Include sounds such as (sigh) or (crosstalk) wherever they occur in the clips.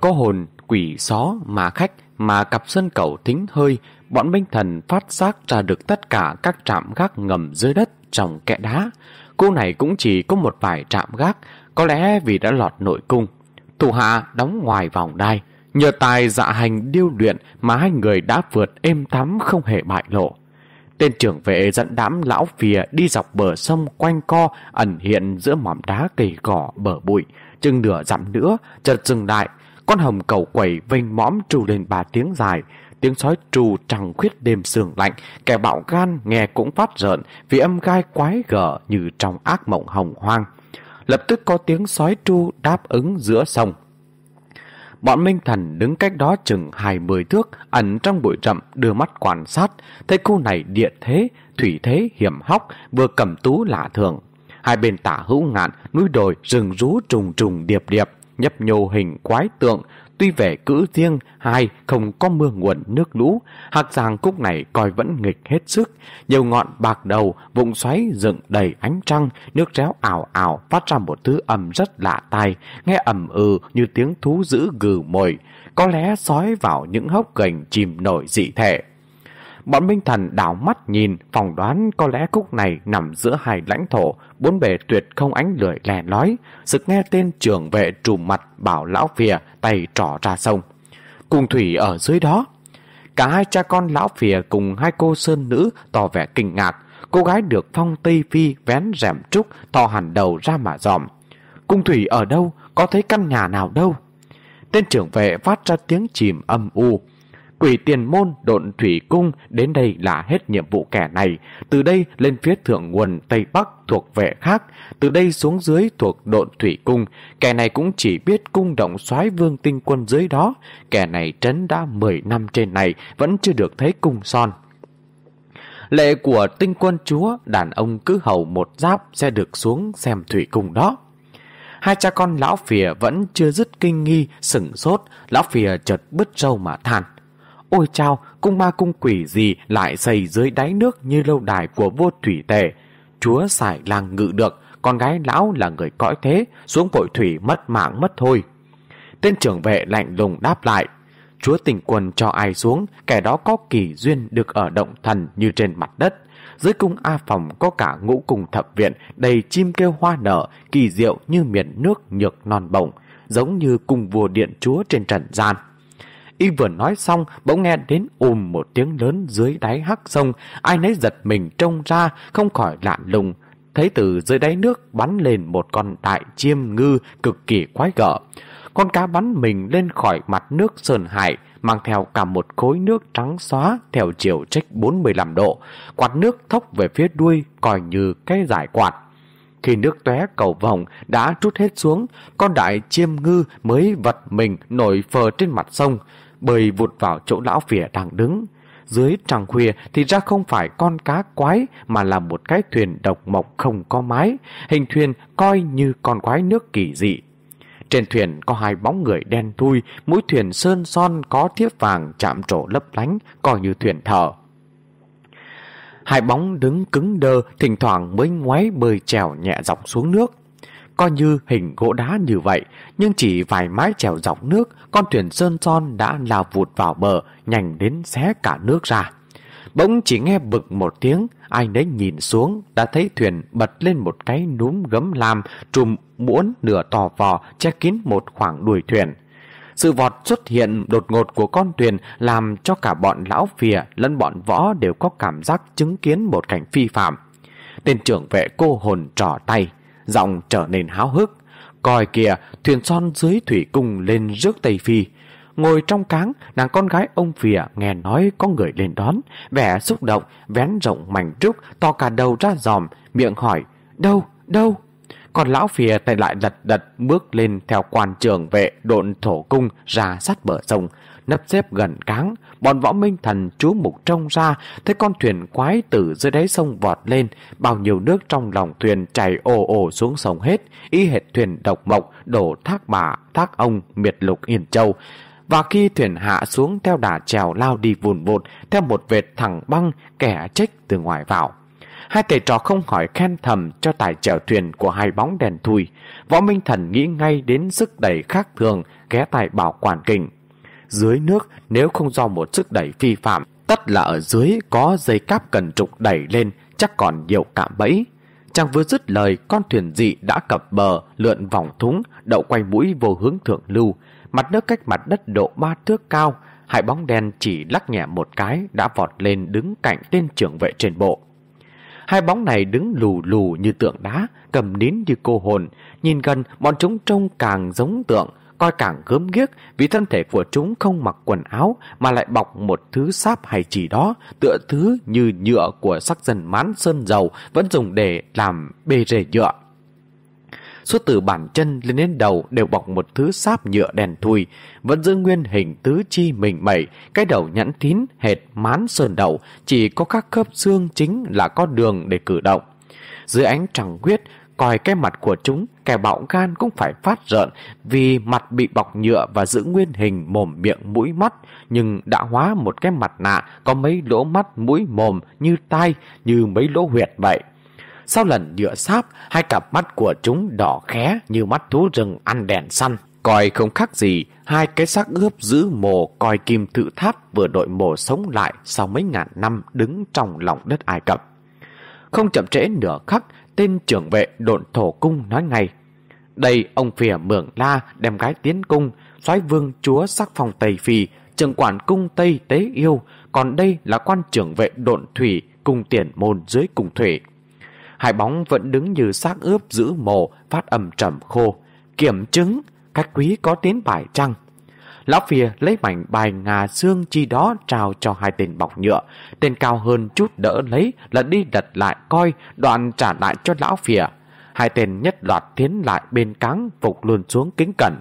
có hồn quỷ xó mà khách mà cặp sân cầu thính hơi, bọn Minh Thần phát xác ra được tất cả các trạm gác ngầm dưới đất trong kẽ đá. Cô này cũng chỉ có một vài trạm gác, có lẽ vì đã lọt nội cung. Thủ hạ đóng ngoài vòng đai, nhờ tài dạ hành điêu luyện mà hai người đã vượt êm thắm không hề bại lộ. Tên trưởng vệ dẫn đám lão phìa đi dọc bờ sông quanh co ẩn hiện giữa mỏm đá cây cỏ bờ bụi. Chừng nửa dặm nữa, chợt dừng lại, con hồng cầu quẩy vênh mõm trù lên ba tiếng dài, tiếng sói trù trăng khuyết đêm sương lạnh, kẻ bạo gan nghe cũng phát rợn vì âm gai quái gở như trong ác mộng hồng hoang. Lập tức có tiếng sói tru đáp ứng giữa sông. Bọn Minh Thần đứng cách đó chừng hai mươi thước, ẩn trong bụi rậm đưa mắt quan sát, thấy khu này địa thế, thủy thế hiểm hóc, vừa cầm tú lạ thường. Hai bên tả hữu ngạn, núi đồi, rừng rú trùng trùng điệp điệp, nhấp nhô hình quái tượng, tuy vẻ cữ riêng, hai không có mưa nguồn nước lũ, hạc giàng cúc này coi vẫn nghịch hết sức, nhiều ngọn bạc đầu, vụng xoáy dựng đầy ánh trăng, nước réo ảo ảo phát ra một thứ âm rất lạ tai, nghe ầm ừ như tiếng thú dữ gừ mồi, có lẽ sói vào những hốc gành chìm nổi dị thể. Bọn Minh Thần đảo mắt nhìn, phỏng đoán có lẽ khúc này nằm giữa hai lãnh thổ, bốn bề tuyệt không ánh lưỡi lè lói, sực nghe tên trưởng vệ trùm mặt bảo lão phìa tay trỏ ra sông. Cùng thủy ở dưới đó. Cả hai cha con lão phìa cùng hai cô sơn nữ tỏ vẻ kinh ngạc, cô gái được phong tây phi vén rèm trúc tỏ hẳn đầu ra mà dòm. Cung thủy ở đâu? Có thấy căn nhà nào đâu? Tên trưởng vệ phát ra tiếng chìm âm u, Quỷ tiền môn độn thủy cung đến đây là hết nhiệm vụ kẻ này. Từ đây lên phía thượng nguồn Tây Bắc thuộc vệ khác. Từ đây xuống dưới thuộc độn thủy cung. Kẻ này cũng chỉ biết cung động soái vương tinh quân dưới đó. Kẻ này trấn đã 10 năm trên này vẫn chưa được thấy cung son. Lệ của tinh quân chúa, đàn ông cứ hầu một giáp sẽ được xuống xem thủy cung đó. Hai cha con lão phìa vẫn chưa dứt kinh nghi, sửng sốt, lão phìa chợt bứt râu mà than. Ôi chao, cung ma cung quỷ gì lại xây dưới đáy nước như lâu đài của vua thủy tề. Chúa xài làng ngự được, con gái lão là người cõi thế, xuống vội thủy mất mạng mất thôi. Tên trưởng vệ lạnh lùng đáp lại. Chúa tình quân cho ai xuống, kẻ đó có kỳ duyên được ở động thần như trên mặt đất. Dưới cung A Phòng có cả ngũ cung thập viện đầy chim kêu hoa nở, kỳ diệu như miền nước nhược non bổng, giống như cung vua điện chúa trên trần gian. Y vừa nói xong, bỗng nghe đến ùm một tiếng lớn dưới đáy hắc sông. Ai nấy giật mình trông ra, không khỏi lạ lùng. Thấy từ dưới đáy nước bắn lên một con đại chiêm ngư cực kỳ quái gở. Con cá bắn mình lên khỏi mặt nước sơn hải, mang theo cả một khối nước trắng xóa theo chiều trách 45 độ. Quạt nước thốc về phía đuôi, coi như cái giải quạt. Khi nước tóe cầu vòng đã trút hết xuống, con đại chiêm ngư mới vật mình nổi phờ trên mặt sông bơi vụt vào chỗ lão phỉa đang đứng. Dưới trăng khuya thì ra không phải con cá quái mà là một cái thuyền độc mộc không có mái, hình thuyền coi như con quái nước kỳ dị. Trên thuyền có hai bóng người đen thui, mũi thuyền sơn son có thiếp vàng chạm trổ lấp lánh, coi như thuyền thở. Hai bóng đứng cứng đơ, thỉnh thoảng mới ngoái bơi trèo nhẹ dọc xuống nước coi như hình gỗ đá như vậy, nhưng chỉ vài mái chèo dọc nước, con thuyền sơn son đã lao vụt vào bờ, nhanh đến xé cả nước ra. Bỗng chỉ nghe bực một tiếng, ai nấy nhìn xuống, đã thấy thuyền bật lên một cái núm gấm lam, trùm muỗn nửa tò vò, che kín một khoảng đuôi thuyền. Sự vọt xuất hiện đột ngột của con thuyền làm cho cả bọn lão phìa lẫn bọn võ đều có cảm giác chứng kiến một cảnh phi phạm. Tên trưởng vệ cô hồn trỏ tay, giọng trở nên háo hức. Coi kìa, thuyền son dưới thủy cung lên rước Tây Phi. Ngồi trong cáng, nàng con gái ông phìa nghe nói có người lên đón, vẻ xúc động, vén rộng mảnh trúc, to cả đầu ra giòm, miệng hỏi, đâu, đâu? Còn lão phìa tay lại lật đật bước lên theo quan trường vệ độn thổ cung ra sát bờ sông, nấp xếp gần cáng, bọn võ minh thần chú mục trông ra, thấy con thuyền quái từ dưới đáy sông vọt lên, bao nhiêu nước trong lòng thuyền chảy ồ ồ xuống sông hết, y hệt thuyền độc mộc đổ thác bà, thác ông, miệt lục yên châu. Và khi thuyền hạ xuống theo đà trèo lao đi vùn vụt theo một vệt thẳng băng kẻ trách từ ngoài vào. Hai thầy trò không hỏi khen thầm cho tài chèo thuyền của hai bóng đèn thui. Võ Minh Thần nghĩ ngay đến sức đẩy khác thường ghé tài bảo quản kình. Dưới nước nếu không do một sức đẩy phi phạm, tất là ở dưới có dây cáp cần trục đẩy lên chắc còn nhiều cạm bẫy. Chàng vừa dứt lời, con thuyền dị đã cập bờ, lượn vòng thúng, đậu quay mũi vô hướng thượng lưu. Mặt nước cách mặt đất độ ba thước cao, hai bóng đen chỉ lắc nhẹ một cái đã vọt lên đứng cạnh tên trưởng vệ trên bộ. Hai bóng này đứng lù lù như tượng đá, cầm nín như cô hồn. Nhìn gần, bọn chúng trông càng giống tượng, coi càng gớm ghiếc vì thân thể của chúng không mặc quần áo mà lại bọc một thứ sáp hay chỉ đó, tựa thứ như nhựa của sắc dân mán sơn dầu vẫn dùng để làm bê rề nhựa. Suốt từ bàn chân lên đến đầu đều bọc một thứ sáp nhựa đèn thui, vẫn giữ nguyên hình tứ chi mình mẩy, cái đầu nhẵn thín hệt mán sơn đầu, chỉ có các khớp xương chính là có đường để cử động. Dưới ánh trăng huyết, coi cái mặt của chúng, kẻ bạo gan cũng phải phát rợn vì mặt bị bọc nhựa và giữ nguyên hình mồm miệng mũi mắt, nhưng đã hóa một cái mặt nạ có mấy lỗ mắt mũi mồm như tai, như mấy lỗ huyệt vậy. Sau lần nhựa sáp, hai cặp mắt của chúng đỏ khé như mắt thú rừng ăn đèn săn. Coi không khác gì, hai cái xác ướp giữ mồ coi kim tự tháp vừa đội mồ sống lại sau mấy ngàn năm đứng trong lòng đất Ai Cập. Không chậm trễ nửa khắc, tên trưởng vệ độn thổ cung nói ngay. Đây ông phìa mượn la đem gái tiến cung, soái vương chúa sắc phòng Tây Phi, trưởng quản cung Tây Tế Yêu, còn đây là quan trưởng vệ độn thủy cung tiền môn dưới cung thủy. Hai bóng vẫn đứng như xác ướp giữ mồ, phát âm trầm khô. Kiểm chứng, các quý có tiến bài trăng. Lão phìa lấy mảnh bài ngà xương chi đó trao cho hai tên bọc nhựa. Tên cao hơn chút đỡ lấy là đi đặt lại coi đoạn trả lại cho lão phìa. Hai tên nhất loạt tiến lại bên cáng phục luôn xuống kính cẩn.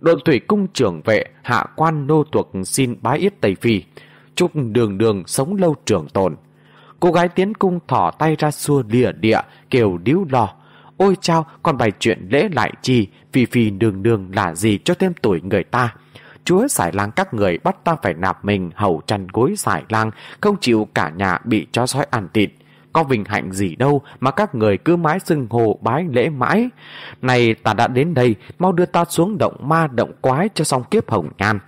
Đội thủy cung trưởng vệ hạ quan nô thuộc xin bái yết Tây Phi. Chúc đường đường sống lâu trường tồn. Cô gái tiến cung thỏ tay ra xua lìa địa, kêu điếu lo. Ôi chao, còn bài chuyện lễ lại chi, vì phi đường đường là gì cho thêm tuổi người ta. Chúa xài lang các người bắt ta phải nạp mình hầu chăn gối xài lang, không chịu cả nhà bị chó sói ăn thịt. Có vinh hạnh gì đâu mà các người cứ mãi xưng hồ bái lễ mãi. Này ta đã đến đây, mau đưa ta xuống động ma động quái cho xong kiếp hồng nhan.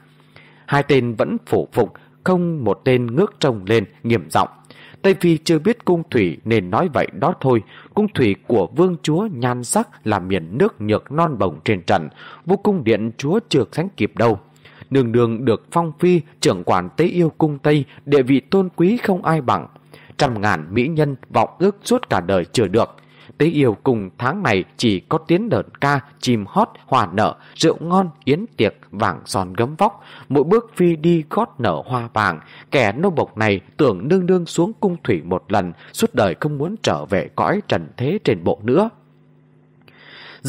Hai tên vẫn phổ phục, không một tên ngước trông lên, nghiêm giọng Tây Phi chưa biết cung thủy nên nói vậy đó thôi. Cung thủy của vương chúa nhan sắc là miền nước nhược non bồng trên trần. Vô cung điện chúa chưa sánh kịp đâu nương nương được phong phi trưởng quản tế yêu cung Tây, địa vị tôn quý không ai bằng. Trăm ngàn mỹ nhân vọng ước suốt cả đời chưa được. Tế yêu cùng tháng này chỉ có tiếng đợn ca, chim hót, hòa nở, rượu ngon, yến tiệc, vàng giòn gấm vóc. Mỗi bước phi đi gót nở hoa vàng. Kẻ nô bộc này tưởng nương nương xuống cung thủy một lần, suốt đời không muốn trở về cõi trần thế trên bộ nữa.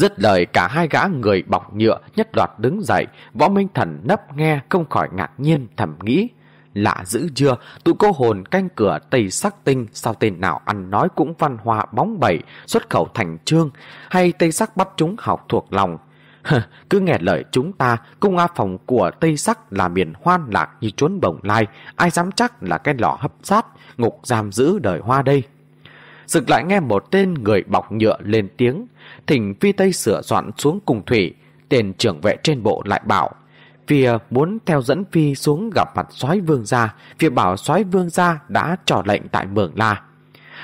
Dứt lời cả hai gã người bọc nhựa nhất loạt đứng dậy, võ minh thần nấp nghe không khỏi ngạc nhiên thầm nghĩ. Lạ dữ chưa, tụi cô hồn canh cửa Tây Sắc Tinh sao tên nào ăn nói cũng văn hoa bóng bẩy, xuất khẩu thành trương, hay Tây Sắc bắt chúng học thuộc lòng. (laughs) Cứ nghe lời chúng ta, cung A phòng của Tây Sắc là miền hoan lạc như trốn bồng lai, ai dám chắc là cái lò hấp sát, ngục giam giữ đời hoa đây. Dực lại nghe một tên người bọc nhựa lên tiếng, thỉnh phi Tây sửa soạn xuống cùng thủy, tên trưởng vệ trên bộ lại bảo, Phi muốn theo dẫn Phi xuống gặp mặt soái vương gia, phi bảo soái vương gia đã trò lệnh tại Mường La.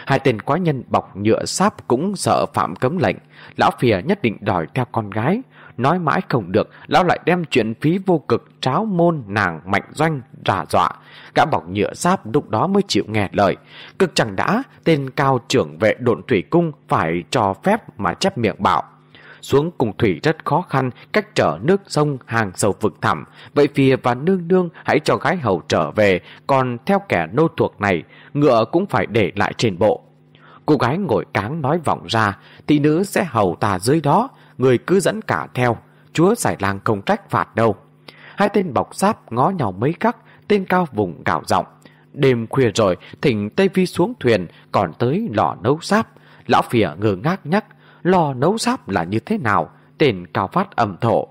Hai tên quái nhân bọc nhựa sáp cũng sợ phạm cấm lệnh, lão Phi nhất định đòi theo con gái. Nói mãi không được, lão lại đem chuyện phí vô cực tráo môn nàng mạnh doanh rà dọa. Gã bọc nhựa giáp lúc đó mới chịu nghe lời. Cực chẳng đã, tên cao trưởng vệ độn thủy cung phải cho phép mà chép miệng bảo. Xuống cùng thủy rất khó khăn, cách trở nước sông hàng sầu vực thẳm. Vậy phìa và nương nương hãy cho gái hầu trở về, còn theo kẻ nô thuộc này, ngựa cũng phải để lại trên bộ. Cô gái ngồi cáng nói vọng ra, thị nữ sẽ hầu ta dưới đó, người cứ dẫn cả theo, chúa giải lang không trách phạt đâu. Hai tên bọc sáp ngó nhau mấy khắc, tên cao vùng gạo giọng. Đêm khuya rồi, thỉnh Tây Vi xuống thuyền, còn tới lò nấu sáp. Lão phìa ngơ ngác nhắc, lò nấu sáp là như thế nào, tên cao phát ẩm thổ.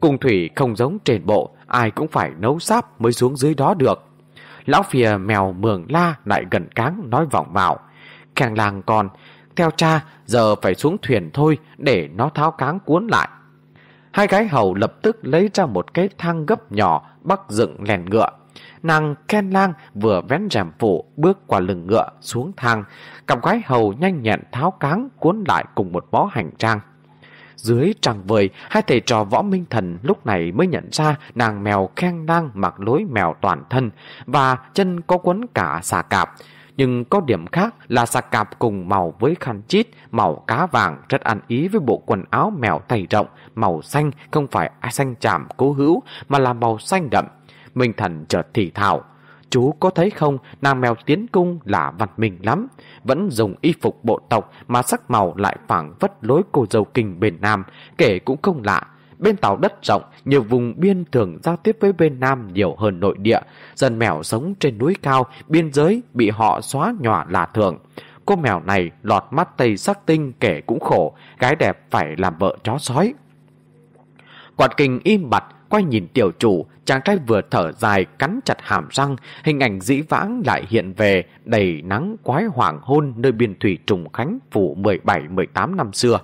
Cùng thủy không giống trên bộ, ai cũng phải nấu sáp mới xuống dưới đó được. Lão phìa mèo mường la lại gần cáng nói vọng vào. Càng làng còn. Theo cha, giờ phải xuống thuyền thôi để nó tháo cáng cuốn lại. Hai gái hầu lập tức lấy ra một cái thang gấp nhỏ bắc dựng lèn ngựa. Nàng Ken Lang vừa vén rèm phủ bước qua lưng ngựa xuống thang. Cặp gái hầu nhanh nhẹn tháo cáng cuốn lại cùng một bó hành trang. Dưới trăng vời, hai thầy trò võ minh thần lúc này mới nhận ra nàng mèo khen đang mặc lối mèo toàn thân và chân có quấn cả xà cạp. Nhưng có điểm khác là xà cạp cùng màu với khăn chít, màu cá vàng rất ăn ý với bộ quần áo mèo tay rộng, màu xanh không phải xanh chạm cố hữu mà là màu xanh đậm. Minh thần chợt thì thảo. Chú có thấy không, nàng mèo tiến cung là văn minh lắm. Vẫn dùng y phục bộ tộc mà sắc màu lại phảng vất lối cô dâu kinh bên Nam, kể cũng không lạ. Bên tàu đất rộng, nhiều vùng biên thường giao tiếp với bên Nam nhiều hơn nội địa. Dân mèo sống trên núi cao, biên giới bị họ xóa nhòa là thường. Cô mèo này lọt mắt tây sắc tinh kể cũng khổ, gái đẹp phải làm vợ chó sói. Quạt kinh im bặt, quay nhìn tiểu chủ, chàng trai vừa thở dài cắn chặt hàm răng, hình ảnh dĩ vãng lại hiện về đầy nắng quái hoàng hôn nơi biên thủy Trùng Khánh phủ 17-18 năm xưa.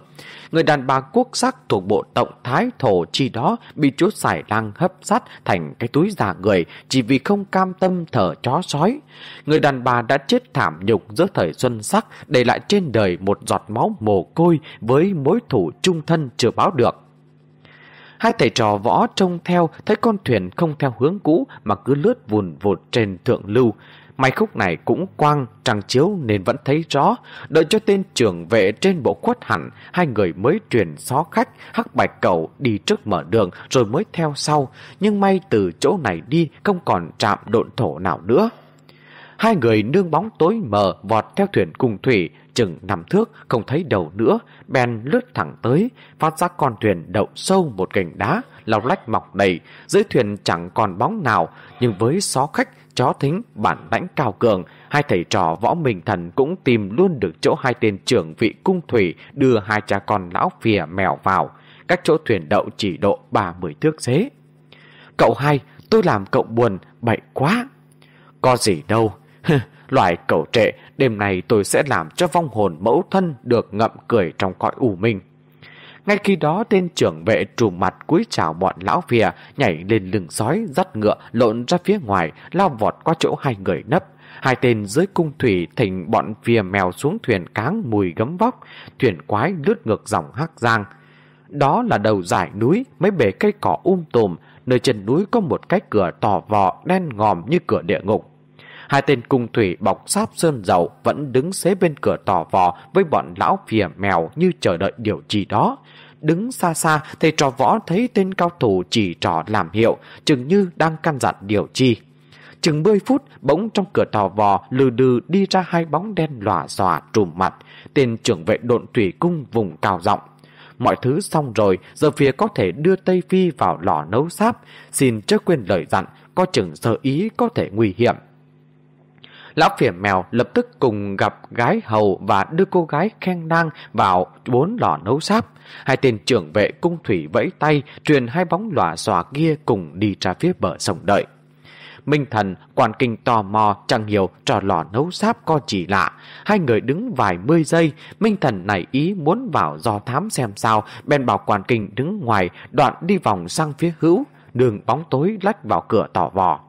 Người đàn bà quốc sắc thuộc bộ tổng thái thổ chi đó bị chúa xài lang hấp sát thành cái túi già người chỉ vì không cam tâm thở chó sói. Người đàn bà đã chết thảm nhục giữa thời xuân sắc để lại trên đời một giọt máu mồ côi với mối thủ trung thân chưa báo được. Hai thầy trò võ trông theo thấy con thuyền không theo hướng cũ mà cứ lướt vùn vụt trên thượng lưu. May khúc này cũng quang, trăng chiếu nên vẫn thấy rõ. Đợi cho tên trưởng vệ trên bộ khuất hẳn, hai người mới truyền xó khách, hắc bạch cầu đi trước mở đường rồi mới theo sau. Nhưng may từ chỗ này đi không còn chạm độn thổ nào nữa. Hai người nương bóng tối mờ vọt theo thuyền cùng thủy, chừng nằm thước, không thấy đầu nữa, bèn lướt thẳng tới, phát giác con thuyền đậu sâu một gành đá, lọc lách mọc đầy, dưới thuyền chẳng còn bóng nào, nhưng với xó khách, chó thính, bản lãnh cao cường, hai thầy trò võ minh thần cũng tìm luôn được chỗ hai tên trưởng vị cung thủy đưa hai cha con lão phìa mèo vào, cách chỗ thuyền đậu chỉ độ ba mươi thước xế. Cậu hai, tôi làm cậu buồn, bậy quá. Có gì đâu, Loại cầu trệ, đêm nay tôi sẽ làm cho vong hồn mẫu thân được ngậm cười trong cõi ủ minh. Ngay khi đó tên trưởng vệ trùm mặt cúi chào bọn lão vìa nhảy lên lưng sói dắt ngựa lộn ra phía ngoài lao vọt qua chỗ hai người nấp. Hai tên dưới cung thủy thỉnh bọn vìa mèo xuống thuyền cáng mùi gấm vóc, thuyền quái lướt ngược dòng hắc giang. Đó là đầu dải núi, mấy bể cây cỏ um tùm, nơi chân núi có một cái cửa tò vò đen ngòm như cửa địa ngục. Hai tên cung thủy bọc sáp sơn dầu vẫn đứng xế bên cửa tỏ vò với bọn lão phìa mèo như chờ đợi điều gì đó. Đứng xa xa, thầy trò võ thấy tên cao thủ chỉ trò làm hiệu, chừng như đang căn dặn điều chi. Chừng 10 phút, bỗng trong cửa tò vò lừ đừ đi ra hai bóng đen lòa xòa trùm mặt. Tên trưởng vệ độn thủy cung vùng cao rộng. Mọi thứ xong rồi, giờ phía có thể đưa Tây Phi vào lò nấu sáp. Xin chớ quên lời dặn, có chừng sơ ý có thể nguy hiểm. Lão phỉa mèo lập tức cùng gặp gái hầu và đưa cô gái khen nang vào bốn lò nấu sáp. Hai tên trưởng vệ cung thủy vẫy tay, truyền hai bóng lòa xòa kia cùng đi ra phía bờ sông đợi. Minh thần, quan kinh tò mò, chẳng hiểu trò lò nấu sáp có chỉ lạ. Hai người đứng vài mươi giây, Minh thần nảy ý muốn vào do thám xem sao, bèn bảo quan kinh đứng ngoài, đoạn đi vòng sang phía hữu, đường bóng tối lách vào cửa tỏ vò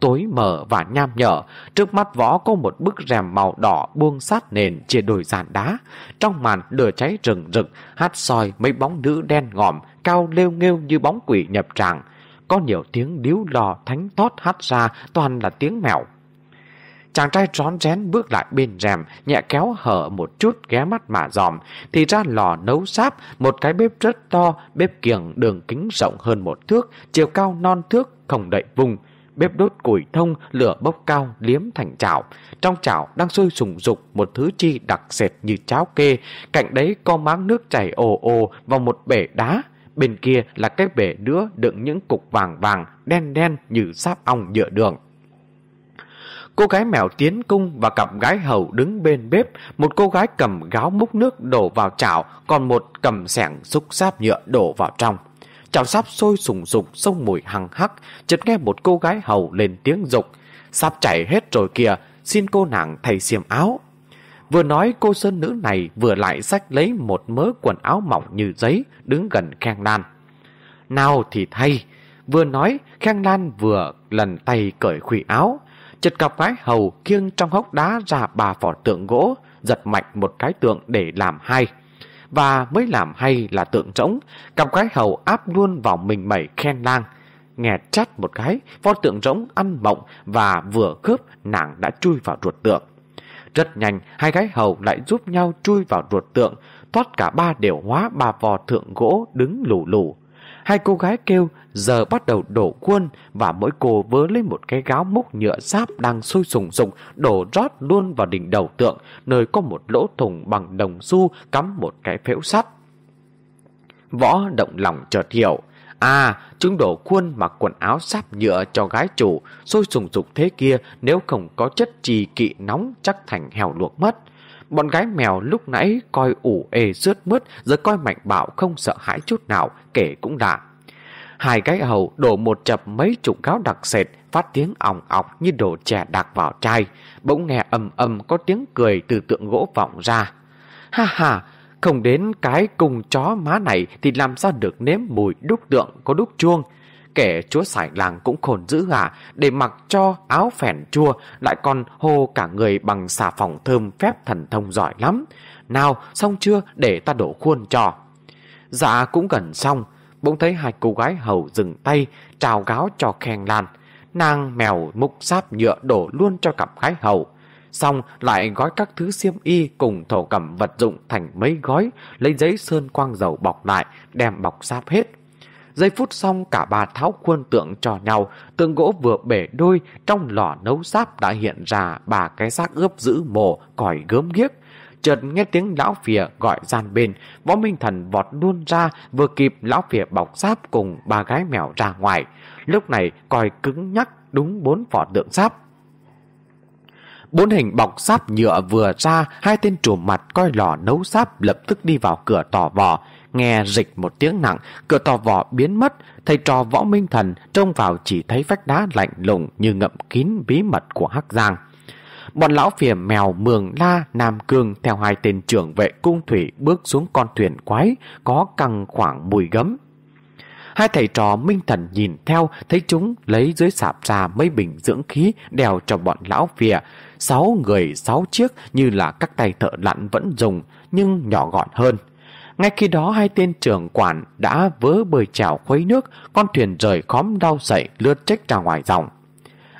tối mờ và nham nhở. Trước mắt võ có một bức rèm màu đỏ buông sát nền chia đồi dàn đá. Trong màn lửa cháy rừng rực, hát soi mấy bóng nữ đen ngòm, cao lêu nghêu như bóng quỷ nhập tràng. Có nhiều tiếng điếu lò thánh thót hát ra toàn là tiếng mèo. Chàng trai rón rén bước lại bên rèm, nhẹ kéo hở một chút ghé mắt mà dòm, thì ra lò nấu sáp, một cái bếp rất to, bếp kiềng đường kính rộng hơn một thước, chiều cao non thước, không đậy vùng, bếp đốt củi thông, lửa bốc cao, liếm thành chảo. Trong chảo đang sôi sùng dục một thứ chi đặc sệt như cháo kê, cạnh đấy có máng nước chảy ồ ồ vào một bể đá. Bên kia là cái bể nữa đựng những cục vàng vàng, đen đen như sáp ong nhựa đường. Cô gái mèo tiến cung và cặp gái hầu đứng bên bếp, một cô gái cầm gáo múc nước đổ vào chảo, còn một cầm sẻng xúc sáp nhựa đổ vào trong. Chảo sáp sôi sùng sục sông mùi hằng hắc, chợt nghe một cô gái hầu lên tiếng dục. Sáp chảy hết rồi kìa, xin cô nàng thay xiêm áo. Vừa nói cô sơn nữ này vừa lại xách lấy một mớ quần áo mỏng như giấy, đứng gần Khang Lan. Nào thì thay, vừa nói Khang Lan vừa lần tay cởi khủy áo, chợt cặp gái hầu kiêng trong hốc đá ra bà phỏ tượng gỗ, giật mạnh một cái tượng để làm hai. Và mới làm hay là tượng trống, cặp gái hầu áp luôn vào mình mẩy khen lang. Nghe chát một cái, pho tượng trống ăn mộng và vừa khớp nàng đã chui vào ruột tượng. Rất nhanh, hai gái hầu lại giúp nhau chui vào ruột tượng, thoát cả ba đều hóa ba vò thượng gỗ đứng lù lù. Hai cô gái kêu giờ bắt đầu đổ quân và mỗi cô vớ lấy một cái gáo múc nhựa sáp đang sôi sùng sùng đổ rót luôn vào đỉnh đầu tượng nơi có một lỗ thùng bằng đồng xu cắm một cái phễu sắt. Võ động lòng chợt hiểu. À, chúng đổ khuôn mặc quần áo sáp nhựa cho gái chủ, sôi sùng sục thế kia nếu không có chất trì kỵ nóng chắc thành hèo luộc mất. Bọn gái mèo lúc nãy coi ủ ê rướt mướt, giờ coi mạnh bạo không sợ hãi chút nào, kể cũng lạ. Hai gái hầu đổ một chập mấy chục gáo đặc sệt, phát tiếng ỏng ọc như đổ chè đặc vào chai. Bỗng nghe ầm ầm có tiếng cười từ tượng gỗ vọng ra. Ha ha, không đến cái cùng chó má này thì làm sao được nếm mùi đúc tượng có đúc chuông. Kể chúa sải làng cũng khôn dữ hả để mặc cho áo phèn chua, lại còn hô cả người bằng xà phòng thơm phép thần thông giỏi lắm. Nào, xong chưa để ta đổ khuôn cho. Dạ cũng gần xong, bỗng thấy hai cô gái hầu dừng tay, trào gáo cho khen lan. Nàng mèo múc sáp nhựa đổ luôn cho cặp gái hầu. Xong lại gói các thứ xiêm y cùng thổ cẩm vật dụng thành mấy gói, lấy giấy sơn quang dầu bọc lại, đem bọc sáp hết. Giây phút xong cả ba tháo khuôn tượng cho nhau, tượng gỗ vừa bể đôi, trong lò nấu sáp đã hiện ra bà cái xác ướp giữ mồ, còi gớm ghiếc. Chợt nghe tiếng lão phìa gọi gian bên, võ minh thần vọt luôn ra, vừa kịp lão phìa bọc sáp cùng ba gái mèo ra ngoài. Lúc này còi cứng nhắc đúng bốn vỏ tượng sáp. Bốn hình bọc sáp nhựa vừa ra, hai tên trùm mặt coi lò nấu sáp lập tức đi vào cửa tỏ vò. Nghe rịch một tiếng nặng, cửa tò vò biến mất, thầy trò võ minh thần trông vào chỉ thấy vách đá lạnh lùng như ngậm kín bí mật của Hắc Giang. Bọn lão phiền mèo Mường La, Nam Cương theo hai tên trưởng vệ cung thủy bước xuống con thuyền quái có căng khoảng mùi gấm. Hai thầy trò minh thần nhìn theo thấy chúng lấy dưới sạp ra mấy bình dưỡng khí đèo cho bọn lão phìa. Sáu người sáu chiếc như là các tay thợ lặn vẫn dùng nhưng nhỏ gọn hơn. Ngay khi đó hai tên trưởng quản đã vớ bơi chảo khuấy nước, con thuyền rời khóm đau dậy lướt trách ra ngoài dòng.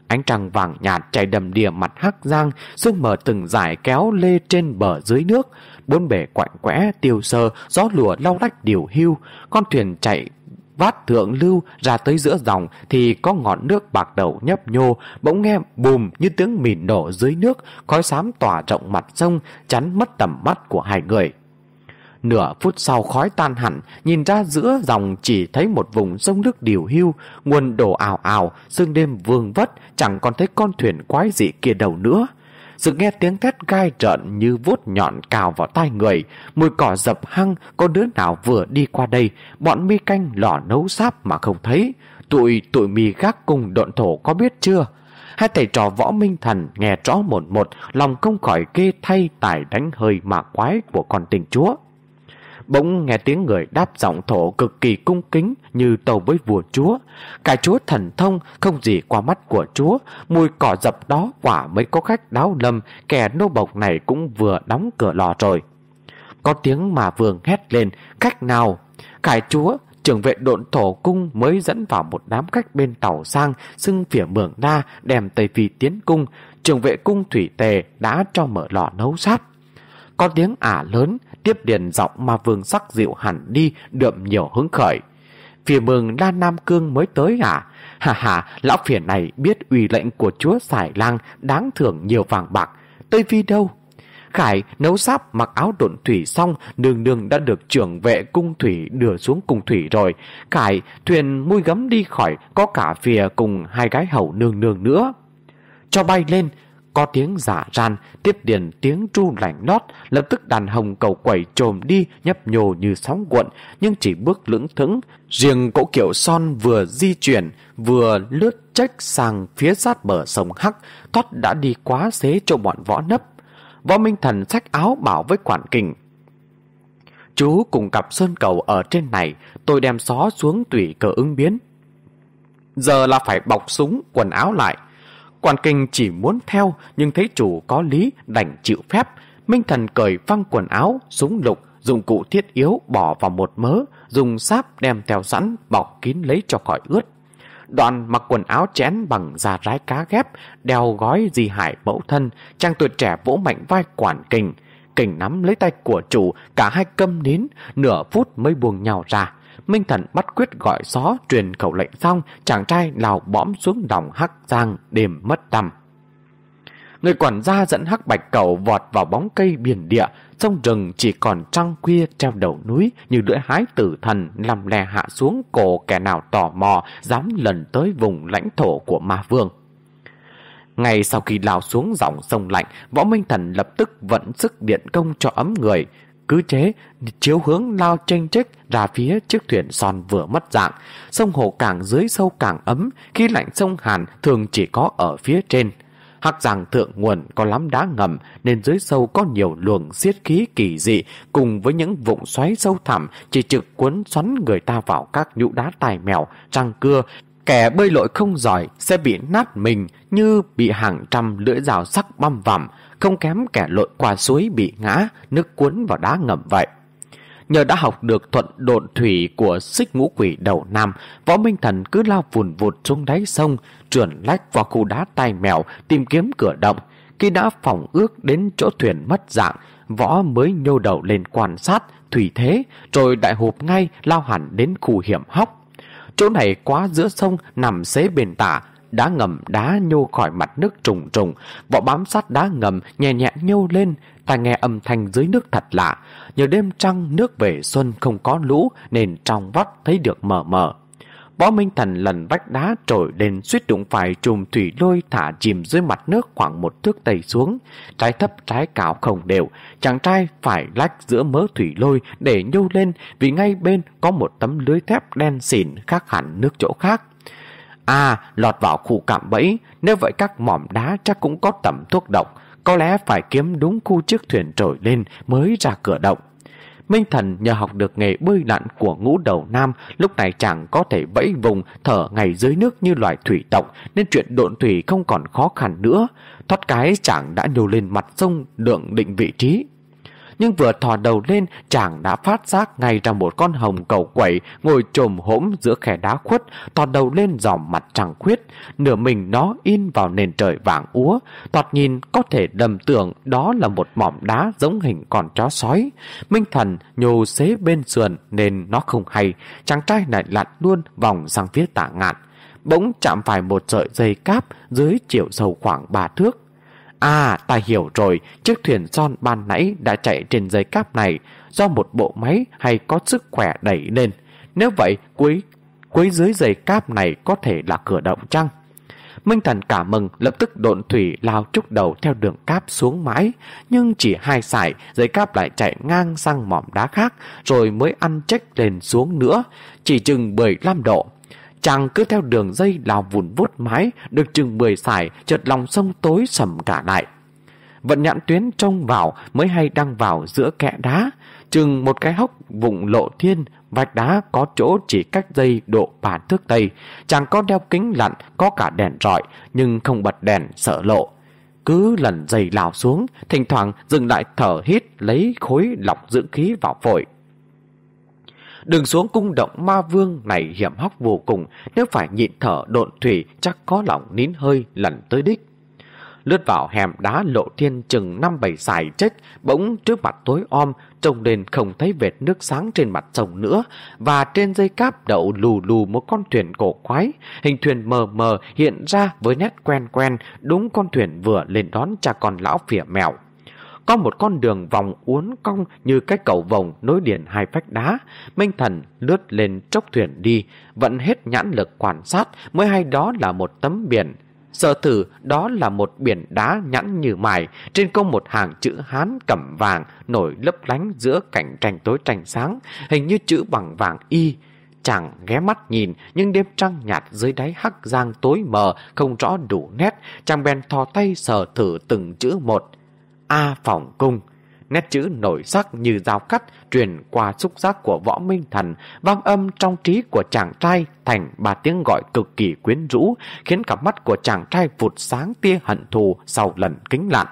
Ánh trăng vàng nhạt chảy đầm đìa mặt hắc giang, sương mờ từng dải kéo lê trên bờ dưới nước. Bốn bể quạnh quẽ, tiêu sơ, gió lùa lau lách điều hưu. Con thuyền chạy vát thượng lưu ra tới giữa dòng thì có ngọn nước bạc đầu nhấp nhô, bỗng nghe bùm như tiếng mìn nổ dưới nước, khói xám tỏa rộng mặt sông, chắn mất tầm mắt của hai người. Nửa phút sau khói tan hẳn, nhìn ra giữa dòng chỉ thấy một vùng sông nước điều hưu, nguồn đổ ào ào, sương đêm vương vất, chẳng còn thấy con thuyền quái dị kia đâu nữa. Sự nghe tiếng thét gai trợn như vuốt nhọn cào vào tai người, mùi cỏ dập hăng, có đứa nào vừa đi qua đây, bọn mi canh lò nấu sáp mà không thấy. Tụi tụi mi gác cùng độn thổ có biết chưa? Hai thầy trò võ minh thần nghe rõ một một, lòng không khỏi kê thay tài đánh hơi mà quái của con tình chúa. Bỗng nghe tiếng người đáp giọng thổ cực kỳ cung kính như tàu với vua chúa. Cái chúa thần thông không gì qua mắt của chúa. Mùi cỏ dập đó quả mới có khách đáo lâm. Kẻ nô bộc này cũng vừa đóng cửa lò rồi. Có tiếng mà vương hét lên. Khách nào? Cái chúa trưởng vệ độn thổ cung mới dẫn vào một đám khách bên tàu sang xưng phỉa mường đa đem Tây Phi tiến cung. Trưởng vệ cung thủy tề đã cho mở lò nấu sát. Có tiếng ả lớn, tiếp điền giọng mà vương sắc dịu hẳn đi, đượm nhiều hứng khởi. Phiền mừng La Nam Cương mới tới à? Hà hà, lão phiền này biết ủy lệnh của chúa Sải Lang đáng thưởng nhiều vàng bạc. Tây Phi đâu? Khải nấu sáp mặc áo độn thủy xong, nương nương đã được trưởng vệ cung thủy đưa xuống cung thủy rồi. Khải thuyền mui gấm đi khỏi, có cả phìa cùng hai gái hầu nương nương nữa. Cho bay lên, có tiếng giả ran, tiếp điền tiếng tru lạnh lót, lập tức đàn hồng cầu quẩy trồm đi nhấp nhô như sóng cuộn, nhưng chỉ bước lưỡng thững. Riêng cỗ kiểu son vừa di chuyển, vừa lướt trách sang phía sát bờ sông Hắc, thoát đã đi quá xế cho bọn võ nấp. Võ Minh Thần xách áo bảo với quản kình. Chú cùng cặp sơn cầu ở trên này, tôi đem xó xuống tùy cờ ứng biến. Giờ là phải bọc súng, quần áo lại. Quản kinh chỉ muốn theo, nhưng thấy chủ có lý, đành chịu phép. Minh Thần cởi phăng quần áo, súng lục, dụng cụ thiết yếu bỏ vào một mớ, dùng sáp đem theo sẵn, bọc kín lấy cho khỏi ướt. Đoàn mặc quần áo chén bằng da rái cá ghép, đeo gói di hải mẫu thân, trang tuổi trẻ vỗ mạnh vai quản kình. Kình nắm lấy tay của chủ, cả hai câm nín, nửa phút mới buông nhau ra. Minh Thần bắt quyết gọi gió truyền khẩu lệnh xong, chàng trai lào bõm xuống đồng hắc giang, đêm mất tầm. Người quản gia dẫn hắc bạch cầu vọt vào bóng cây biển địa, sông rừng chỉ còn trăng khuya treo đầu núi như lưỡi hái tử thần làm lè hạ xuống cổ kẻ nào tò mò dám lần tới vùng lãnh thổ của ma vương. Ngay sau khi lao xuống dòng sông lạnh, võ minh thần lập tức vận sức điện công cho ấm người. Cứ chế, chiếu hướng lao tranh chích ra phía chiếc thuyền son vừa mất dạng. Sông hồ càng dưới sâu càng ấm, khi lạnh sông Hàn thường chỉ có ở phía trên. Hạc rằng thượng nguồn có lắm đá ngầm nên dưới sâu có nhiều luồng xiết khí kỳ dị cùng với những vụng xoáy sâu thẳm chỉ trực cuốn xoắn người ta vào các nhũ đá tài mèo, răng cưa. Kẻ bơi lội không giỏi sẽ bị nát mình như bị hàng trăm lưỡi rào sắc băm vằm, không kém kẻ lội qua suối bị ngã, nước cuốn vào đá ngầm vậy. Nhờ đã học được thuận độn thủy của xích ngũ quỷ đầu nam, võ minh thần cứ lao vùn vụt xuống đáy sông, trườn lách vào khu đá tai mèo tìm kiếm cửa động. Khi đã phòng ước đến chỗ thuyền mất dạng, võ mới nhô đầu lên quan sát thủy thế, rồi đại hộp ngay lao hẳn đến khu hiểm hóc. Chỗ này quá giữa sông nằm xế bền tả, đá ngầm đá nhô khỏi mặt nước trùng trùng, Vỏ bám sát đá ngầm nhẹ nhẹ nhô lên, ta nghe âm thanh dưới nước thật lạ. Nhờ đêm trăng nước về xuân không có lũ nên trong vắt thấy được mờ mờ. Võ Minh Thần lần vách đá trồi lên suýt đụng phải trùm thủy lôi thả chìm dưới mặt nước khoảng một thước tây xuống. Trái thấp trái cao không đều, chàng trai phải lách giữa mớ thủy lôi để nhô lên vì ngay bên có một tấm lưới thép đen xỉn khác hẳn nước chỗ khác. À, lọt vào khu cạm bẫy, nếu vậy các mỏm đá chắc cũng có tầm thuốc độc, có lẽ phải kiếm đúng khu chiếc thuyền trồi lên mới ra cửa động. Minh Thần nhờ học được nghề bơi lặn của ngũ đầu nam, lúc này chẳng có thể vẫy vùng thở ngày dưới nước như loài thủy tộc, nên chuyện độn thủy không còn khó khăn nữa. Thoát cái chàng đã nhô lên mặt sông lượng định vị trí nhưng vừa thò đầu lên chàng đã phát giác ngay ra một con hồng cầu quẩy ngồi trồm hỗm giữa khe đá khuất, thò đầu lên dòm mặt trăng khuyết, nửa mình nó in vào nền trời vàng úa, toạt nhìn có thể đầm tưởng đó là một mỏm đá giống hình con chó sói. Minh thần nhô xế bên sườn nên nó không hay, chàng trai lại lặn luôn vòng sang phía tả ngạn bỗng chạm phải một sợi dây cáp dưới chiều sâu khoảng ba thước. À, ta hiểu rồi, chiếc thuyền son ban nãy đã chạy trên dây cáp này do một bộ máy hay có sức khỏe đẩy lên. Nếu vậy, cuối cuối dưới dây cáp này có thể là cửa động chăng? Minh Thần cả mừng lập tức độn thủy lao trúc đầu theo đường cáp xuống mãi, nhưng chỉ hai sải, dây cáp lại chạy ngang sang mỏm đá khác, rồi mới ăn trách lên xuống nữa, chỉ chừng 15 độ. Chàng cứ theo đường dây lao vùn vút mái, được chừng 10 sải, chợt lòng sông tối sầm cả lại. Vận nhãn tuyến trông vào mới hay đang vào giữa kẽ đá, chừng một cái hốc vùng lộ thiên, vạch đá có chỗ chỉ cách dây độ bà thước tây. Chàng có đeo kính lặn, có cả đèn rọi, nhưng không bật đèn sợ lộ. Cứ lần dây lao xuống, thỉnh thoảng dừng lại thở hít lấy khối lọc dưỡng khí vào phổi. Đường xuống cung động ma vương này hiểm hóc vô cùng, nếu phải nhịn thở độn thủy chắc có lòng nín hơi lần tới đích. Lướt vào hẻm đá lộ thiên chừng năm bảy xài trách, bỗng trước mặt tối om, trông lên không thấy vệt nước sáng trên mặt sông nữa, và trên dây cáp đậu lù lù một con thuyền cổ quái, hình thuyền mờ mờ hiện ra với nét quen quen, đúng con thuyền vừa lên đón cha con lão phỉa mèo. Có một con đường vòng uốn cong như cái cầu vòng nối liền hai vách đá. Minh thần lướt lên chốc thuyền đi, vẫn hết nhãn lực quan sát mới hay đó là một tấm biển. Sợ thử đó là một biển đá nhẵn như mài, trên công một hàng chữ Hán cẩm vàng nổi lấp lánh giữa cảnh tranh tối tranh sáng, hình như chữ bằng vàng y. Chàng ghé mắt nhìn, nhưng đêm trăng nhạt dưới đáy hắc giang tối mờ, không rõ đủ nét, chàng bèn thò tay sờ thử từng chữ một. A Phòng Cung. Nét chữ nổi sắc như dao cắt truyền qua xúc giác của võ minh thần, vang âm trong trí của chàng trai thành ba tiếng gọi cực kỳ quyến rũ, khiến cặp mắt của chàng trai vụt sáng tia hận thù sau lần kính lặn.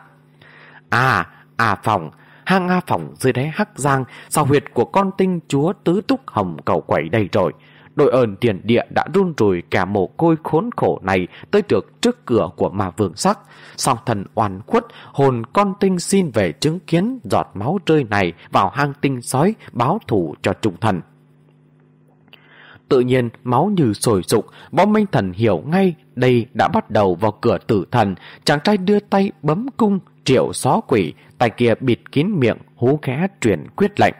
À, A Phòng, hang A Phòng dưới đáy hắc giang, sau huyệt của con tinh chúa tứ túc hồng cầu quẩy đầy rồi. Đội ơn tiền địa đã run rùi kẻ mồ côi khốn khổ này tới được trước cửa của ma vương sắc. Song thần oan khuất, hồn con tinh xin về chứng kiến giọt máu rơi này vào hang tinh sói báo thủ cho trung thần. Tự nhiên máu như sồi sục, võ minh thần hiểu ngay đây đã bắt đầu vào cửa tử thần. Chàng trai đưa tay bấm cung, triệu xó quỷ, tay kia bịt kín miệng, hú khẽ truyền quyết lệnh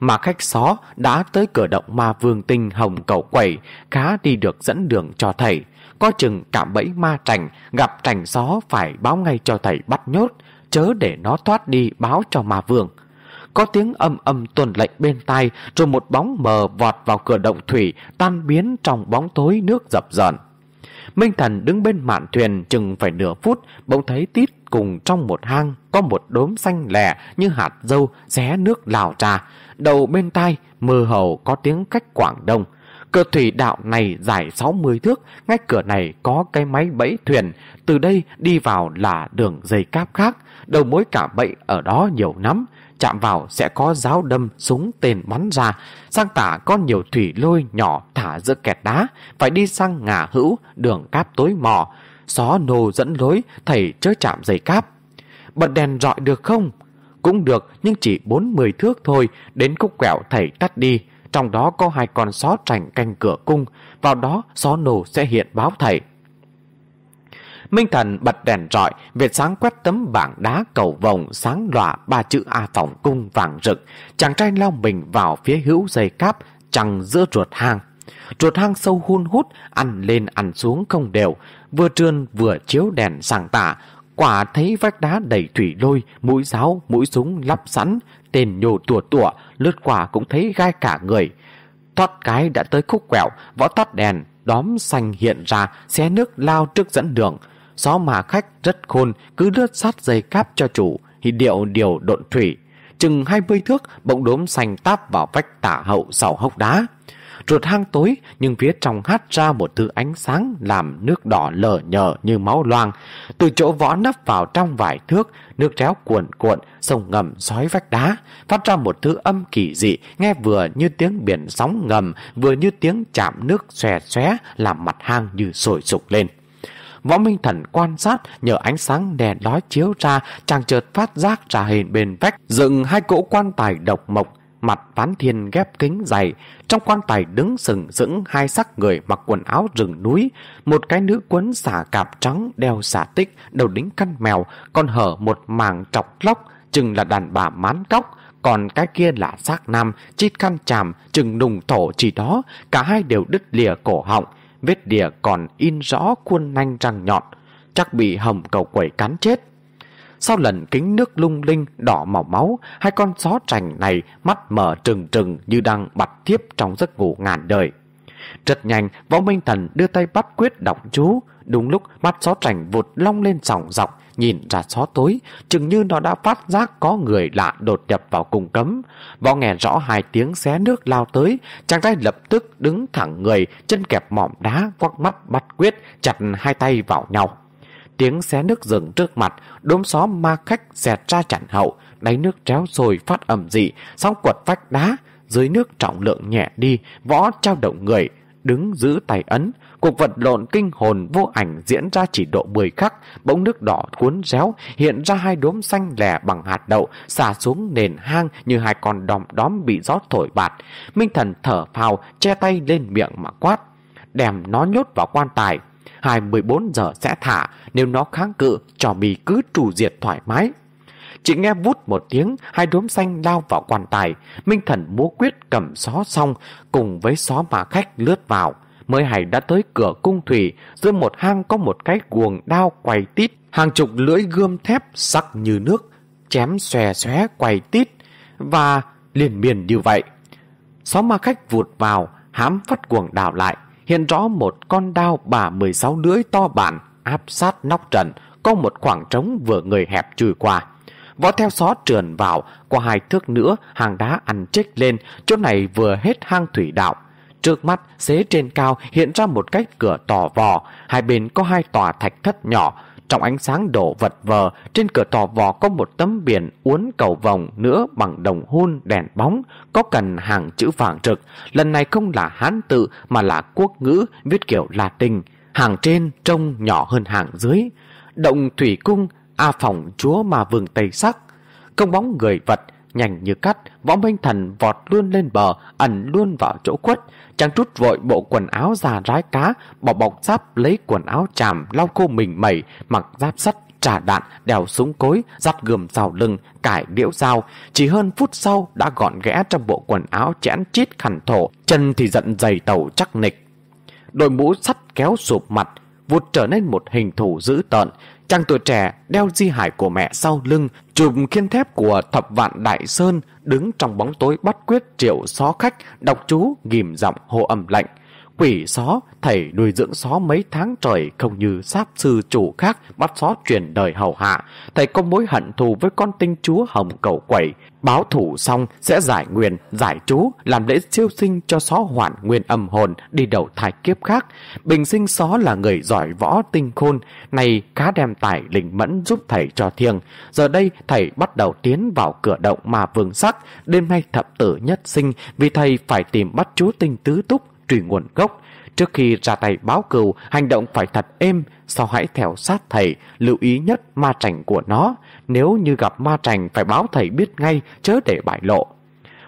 mà khách xó đã tới cửa động ma vương tinh hồng cầu quẩy, khá đi được dẫn đường cho thầy. Có chừng cảm bẫy ma trành, gặp trành xó phải báo ngay cho thầy bắt nhốt, chớ để nó thoát đi báo cho ma vương. Có tiếng âm âm tuần lệnh bên tai, rồi một bóng mờ vọt vào cửa động thủy, tan biến trong bóng tối nước dập dờn. Minh Thần đứng bên mạn thuyền chừng phải nửa phút, bỗng thấy tít cùng trong một hang có một đốm xanh lẻ như hạt dâu xé nước lào trà. Đầu bên tai mơ hồ có tiếng cách Quảng Đông. Cửa thủy đạo này dài 60 thước, ngay cửa này có cái máy bẫy thuyền, từ đây đi vào là đường dây cáp khác, đầu mối cả bẫy ở đó nhiều lắm, chạm vào sẽ có giáo đâm súng tên bắn ra, sang tả có nhiều thủy lôi nhỏ thả giữa kẹt đá, phải đi sang ngả hữu, đường cáp tối mò, xó nô dẫn lối, thầy chớ chạm dây cáp. Bật đèn rọi được không? Cũng được, nhưng chỉ 40 thước thôi, đến khúc quẹo thầy tắt đi, trong đó có hai con xó trành canh cửa cung, vào đó xó nổ sẽ hiện báo thầy. Minh Thần bật đèn rọi, Việt sáng quét tấm bảng đá cầu vòng sáng lòa ba chữ A phòng cung vàng rực. Chàng trai lao mình vào phía hữu dây cáp, chằng giữa ruột hang. Ruột hang sâu hun hút, ăn lên ăn xuống không đều, vừa trơn vừa chiếu đèn sàng tả. Quả thấy vách đá đầy thủy lôi, mũi giáo, mũi súng lắp sẵn, tên nhô tùa tùa, lướt quả cũng thấy gai cả người. Thoát cái đã tới khúc quẹo, võ tắt đèn, đóm xanh hiện ra, xé nước lao trước dẫn đường. Gió mà khách rất khôn, cứ lướt sát dây cáp cho chủ, thì điệu điều độn thủy. Chừng hai mươi thước, bỗng đốm xanh táp vào vách tả hậu sau hốc đá. Ruột hang tối, nhưng phía trong hát ra một thứ ánh sáng làm nước đỏ lở nhờ như máu loang. Từ chỗ võ nấp vào trong vài thước, nước réo cuộn cuộn, sông ngầm xói vách đá, phát ra một thứ âm kỳ dị, nghe vừa như tiếng biển sóng ngầm, vừa như tiếng chạm nước xòe xóe, làm mặt hang như sôi sục lên. Võ Minh Thần quan sát nhờ ánh sáng đèn lói chiếu ra, chàng chợt phát giác ra hình bên vách, dựng hai cỗ quan tài độc mộc, mặt ván thiên ghép kính dày. Trong quan tài đứng sừng sững hai sắc người mặc quần áo rừng núi, một cái nữ quấn xả cạp trắng đeo xả tích, đầu đính căn mèo, còn hở một màng trọc lóc, chừng là đàn bà mán cóc, còn cái kia là xác nam, chít khăn chàm, chừng nùng thổ chỉ đó, cả hai đều đứt lìa cổ họng, vết đìa còn in rõ khuôn nanh răng nhọn, chắc bị hồng cầu quẩy cắn chết. Sau lần kính nước lung linh đỏ màu máu, hai con chó trành này mắt mở trừng trừng như đang bặt thiếp trong giấc ngủ ngàn đời. Rất nhanh, võ minh thần đưa tay bắt quyết đọc chú. Đúng lúc mắt chó trành vụt long lên sòng dọc, nhìn ra xó tối, chừng như nó đã phát giác có người lạ đột nhập vào cung cấm. Võ nghe rõ hai tiếng xé nước lao tới, chàng trai lập tức đứng thẳng người, chân kẹp mỏm đá, quắc mắt bắt quyết, chặt hai tay vào nhau. Tiếng xé nước rừng trước mặt, đốm xó ma khách xẹt ra chặn hậu, đáy nước tréo sôi phát ẩm dị, sóng quật vách đá, dưới nước trọng lượng nhẹ đi, võ trao động người, đứng giữ tay ấn. Cuộc vật lộn kinh hồn vô ảnh diễn ra chỉ độ 10 khắc, bỗng nước đỏ cuốn réo, hiện ra hai đốm xanh lẻ bằng hạt đậu, xả xuống nền hang như hai con đom đóm bị gió thổi bạt. Minh thần thở phào, che tay lên miệng mà quát. Đèm nó nhốt vào quan tài. 24 giờ sẽ thả, nếu nó kháng cự, cho mì cứ trù diệt thoải mái. Chỉ nghe vút một tiếng, hai đốm xanh lao vào quan tài. Minh thần múa quyết cầm xó xong, cùng với xó mà khách lướt vào. Mới hải đã tới cửa cung thủy, dưới một hang có một cái guồng đao quay tít, hàng chục lưỡi gươm thép sắc như nước, chém xòe xóe quay tít, và liền miền như vậy. Xó ma khách vụt vào, hám phát cuồng đảo lại, hiện rõ một con đao bà 16 lưỡi to bản áp sát nóc trần, có một khoảng trống vừa người hẹp chui qua. Võ theo xó trườn vào, qua hai thước nữa, hàng đá ăn chết lên, chỗ này vừa hết hang thủy đạo. Trước mắt, xế trên cao hiện ra một cái cửa tò vò, hai bên có hai tòa thạch thất nhỏ, trong ánh sáng đổ vật vờ, trên cửa tò vò có một tấm biển uốn cầu vòng nữa bằng đồng hôn đèn bóng, có cần hàng chữ vàng trực. Lần này không là hán tự mà là quốc ngữ viết kiểu Latin. Hàng trên trông nhỏ hơn hàng dưới. Động thủy cung, A phòng chúa mà vườn Tây Sắc. Công bóng người vật, nhanh như cắt, võ minh thần vọt luôn lên bờ, ẩn luôn vào chỗ quất. Chàng trút vội bộ quần áo già rái cá, bỏ bọc giáp lấy quần áo chàm, lau khô mình mẩy, mặc giáp sắt, trả đạn, đèo súng cối, dắt gườm rào lưng, cải điễu dao. Chỉ hơn phút sau đã gọn ghẽ trong bộ quần áo chẽn chít khẳng thổ, chân thì giận dày tàu chắc nịch. đội mũ sắt kéo sụp mặt, vụt trở nên một hình thủ dữ tợn, Chàng tuổi trẻ đeo di hải của mẹ sau lưng, chùm khiên thép của thập vạn đại sơn, đứng trong bóng tối bắt quyết triệu xó khách, đọc chú, ghim giọng hô âm lạnh. Quỷ xó, thầy nuôi dưỡng xó mấy tháng trời không như sáp sư chủ khác bắt xó truyền đời hầu hạ. Thầy có mối hận thù với con tinh chúa hồng cầu quẩy. Báo thủ xong sẽ giải nguyên, giải chú, làm lễ siêu sinh cho xó hoạn nguyên âm hồn đi đầu thai kiếp khác. Bình sinh xó là người giỏi võ tinh khôn, này khá đem tài linh mẫn giúp thầy cho thiêng. Giờ đây thầy bắt đầu tiến vào cửa động mà vương sắc, đêm nay thập tử nhất sinh vì thầy phải tìm bắt chú tinh tứ túc truy nguồn gốc. Trước khi ra tay báo cừu, hành động phải thật êm, sau hãy theo sát thầy, lưu ý nhất ma trành của nó. Nếu như gặp ma trành phải báo thầy biết ngay, chớ để bại lộ.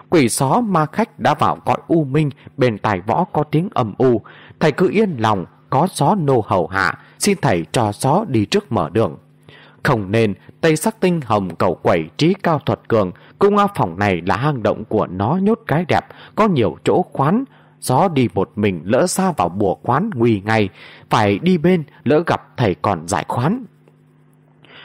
Quỷ xó ma khách đã vào cõi u minh, bên tài võ có tiếng âm u. Thầy cứ yên lòng, có xó nô hầu hạ, xin thầy cho xó đi trước mở đường. Không nên, Tây sắc tinh hồng cầu quẩy trí cao thuật cường, cung a phòng này là hang động của nó nhốt cái đẹp, có nhiều chỗ khoán, Gió đi một mình lỡ xa vào bùa quán nguy ngay, phải đi bên lỡ gặp thầy còn giải khoán.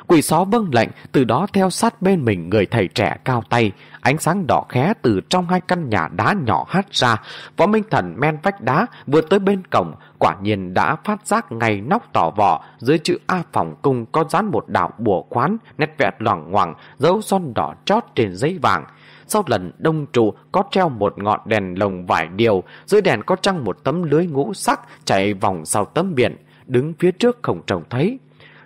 Quỷ xó vâng lệnh, từ đó theo sát bên mình người thầy trẻ cao tay, ánh sáng đỏ khé từ trong hai căn nhà đá nhỏ hát ra. Võ Minh Thần men vách đá vừa tới bên cổng, quả nhiên đã phát giác ngay nóc tỏ vỏ, dưới chữ A phòng cung có dán một đạo bùa quán, nét vẽ loằng ngoằng, dấu son đỏ chót trên giấy vàng. Sau lần đông trụ có treo một ngọn đèn lồng vải điều, dưới đèn có trăng một tấm lưới ngũ sắc chạy vòng sau tấm biển, đứng phía trước không trông thấy.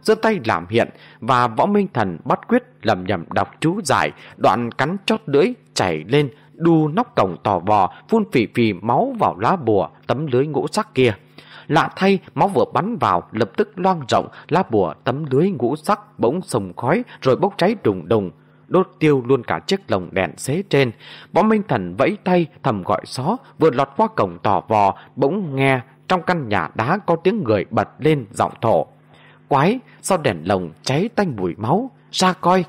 giơ tay làm hiện và võ minh thần bắt quyết lầm nhầm đọc chú giải, đoạn cắn chót lưỡi chảy lên đu nóc cổng tò vò, phun phì phì máu vào lá bùa tấm lưới ngũ sắc kia. Lạ thay, máu vừa bắn vào, lập tức loang rộng, lá bùa tấm lưới ngũ sắc bỗng sồng khói rồi bốc cháy đùng đùng đốt tiêu luôn cả chiếc lồng đèn xế trên. Võ Minh Thần vẫy tay thầm gọi xó, vừa lọt qua cổng tỏ vò, bỗng nghe trong căn nhà đá có tiếng người bật lên giọng thổ. Quái, sao đèn lồng cháy tanh mùi máu, ra coi.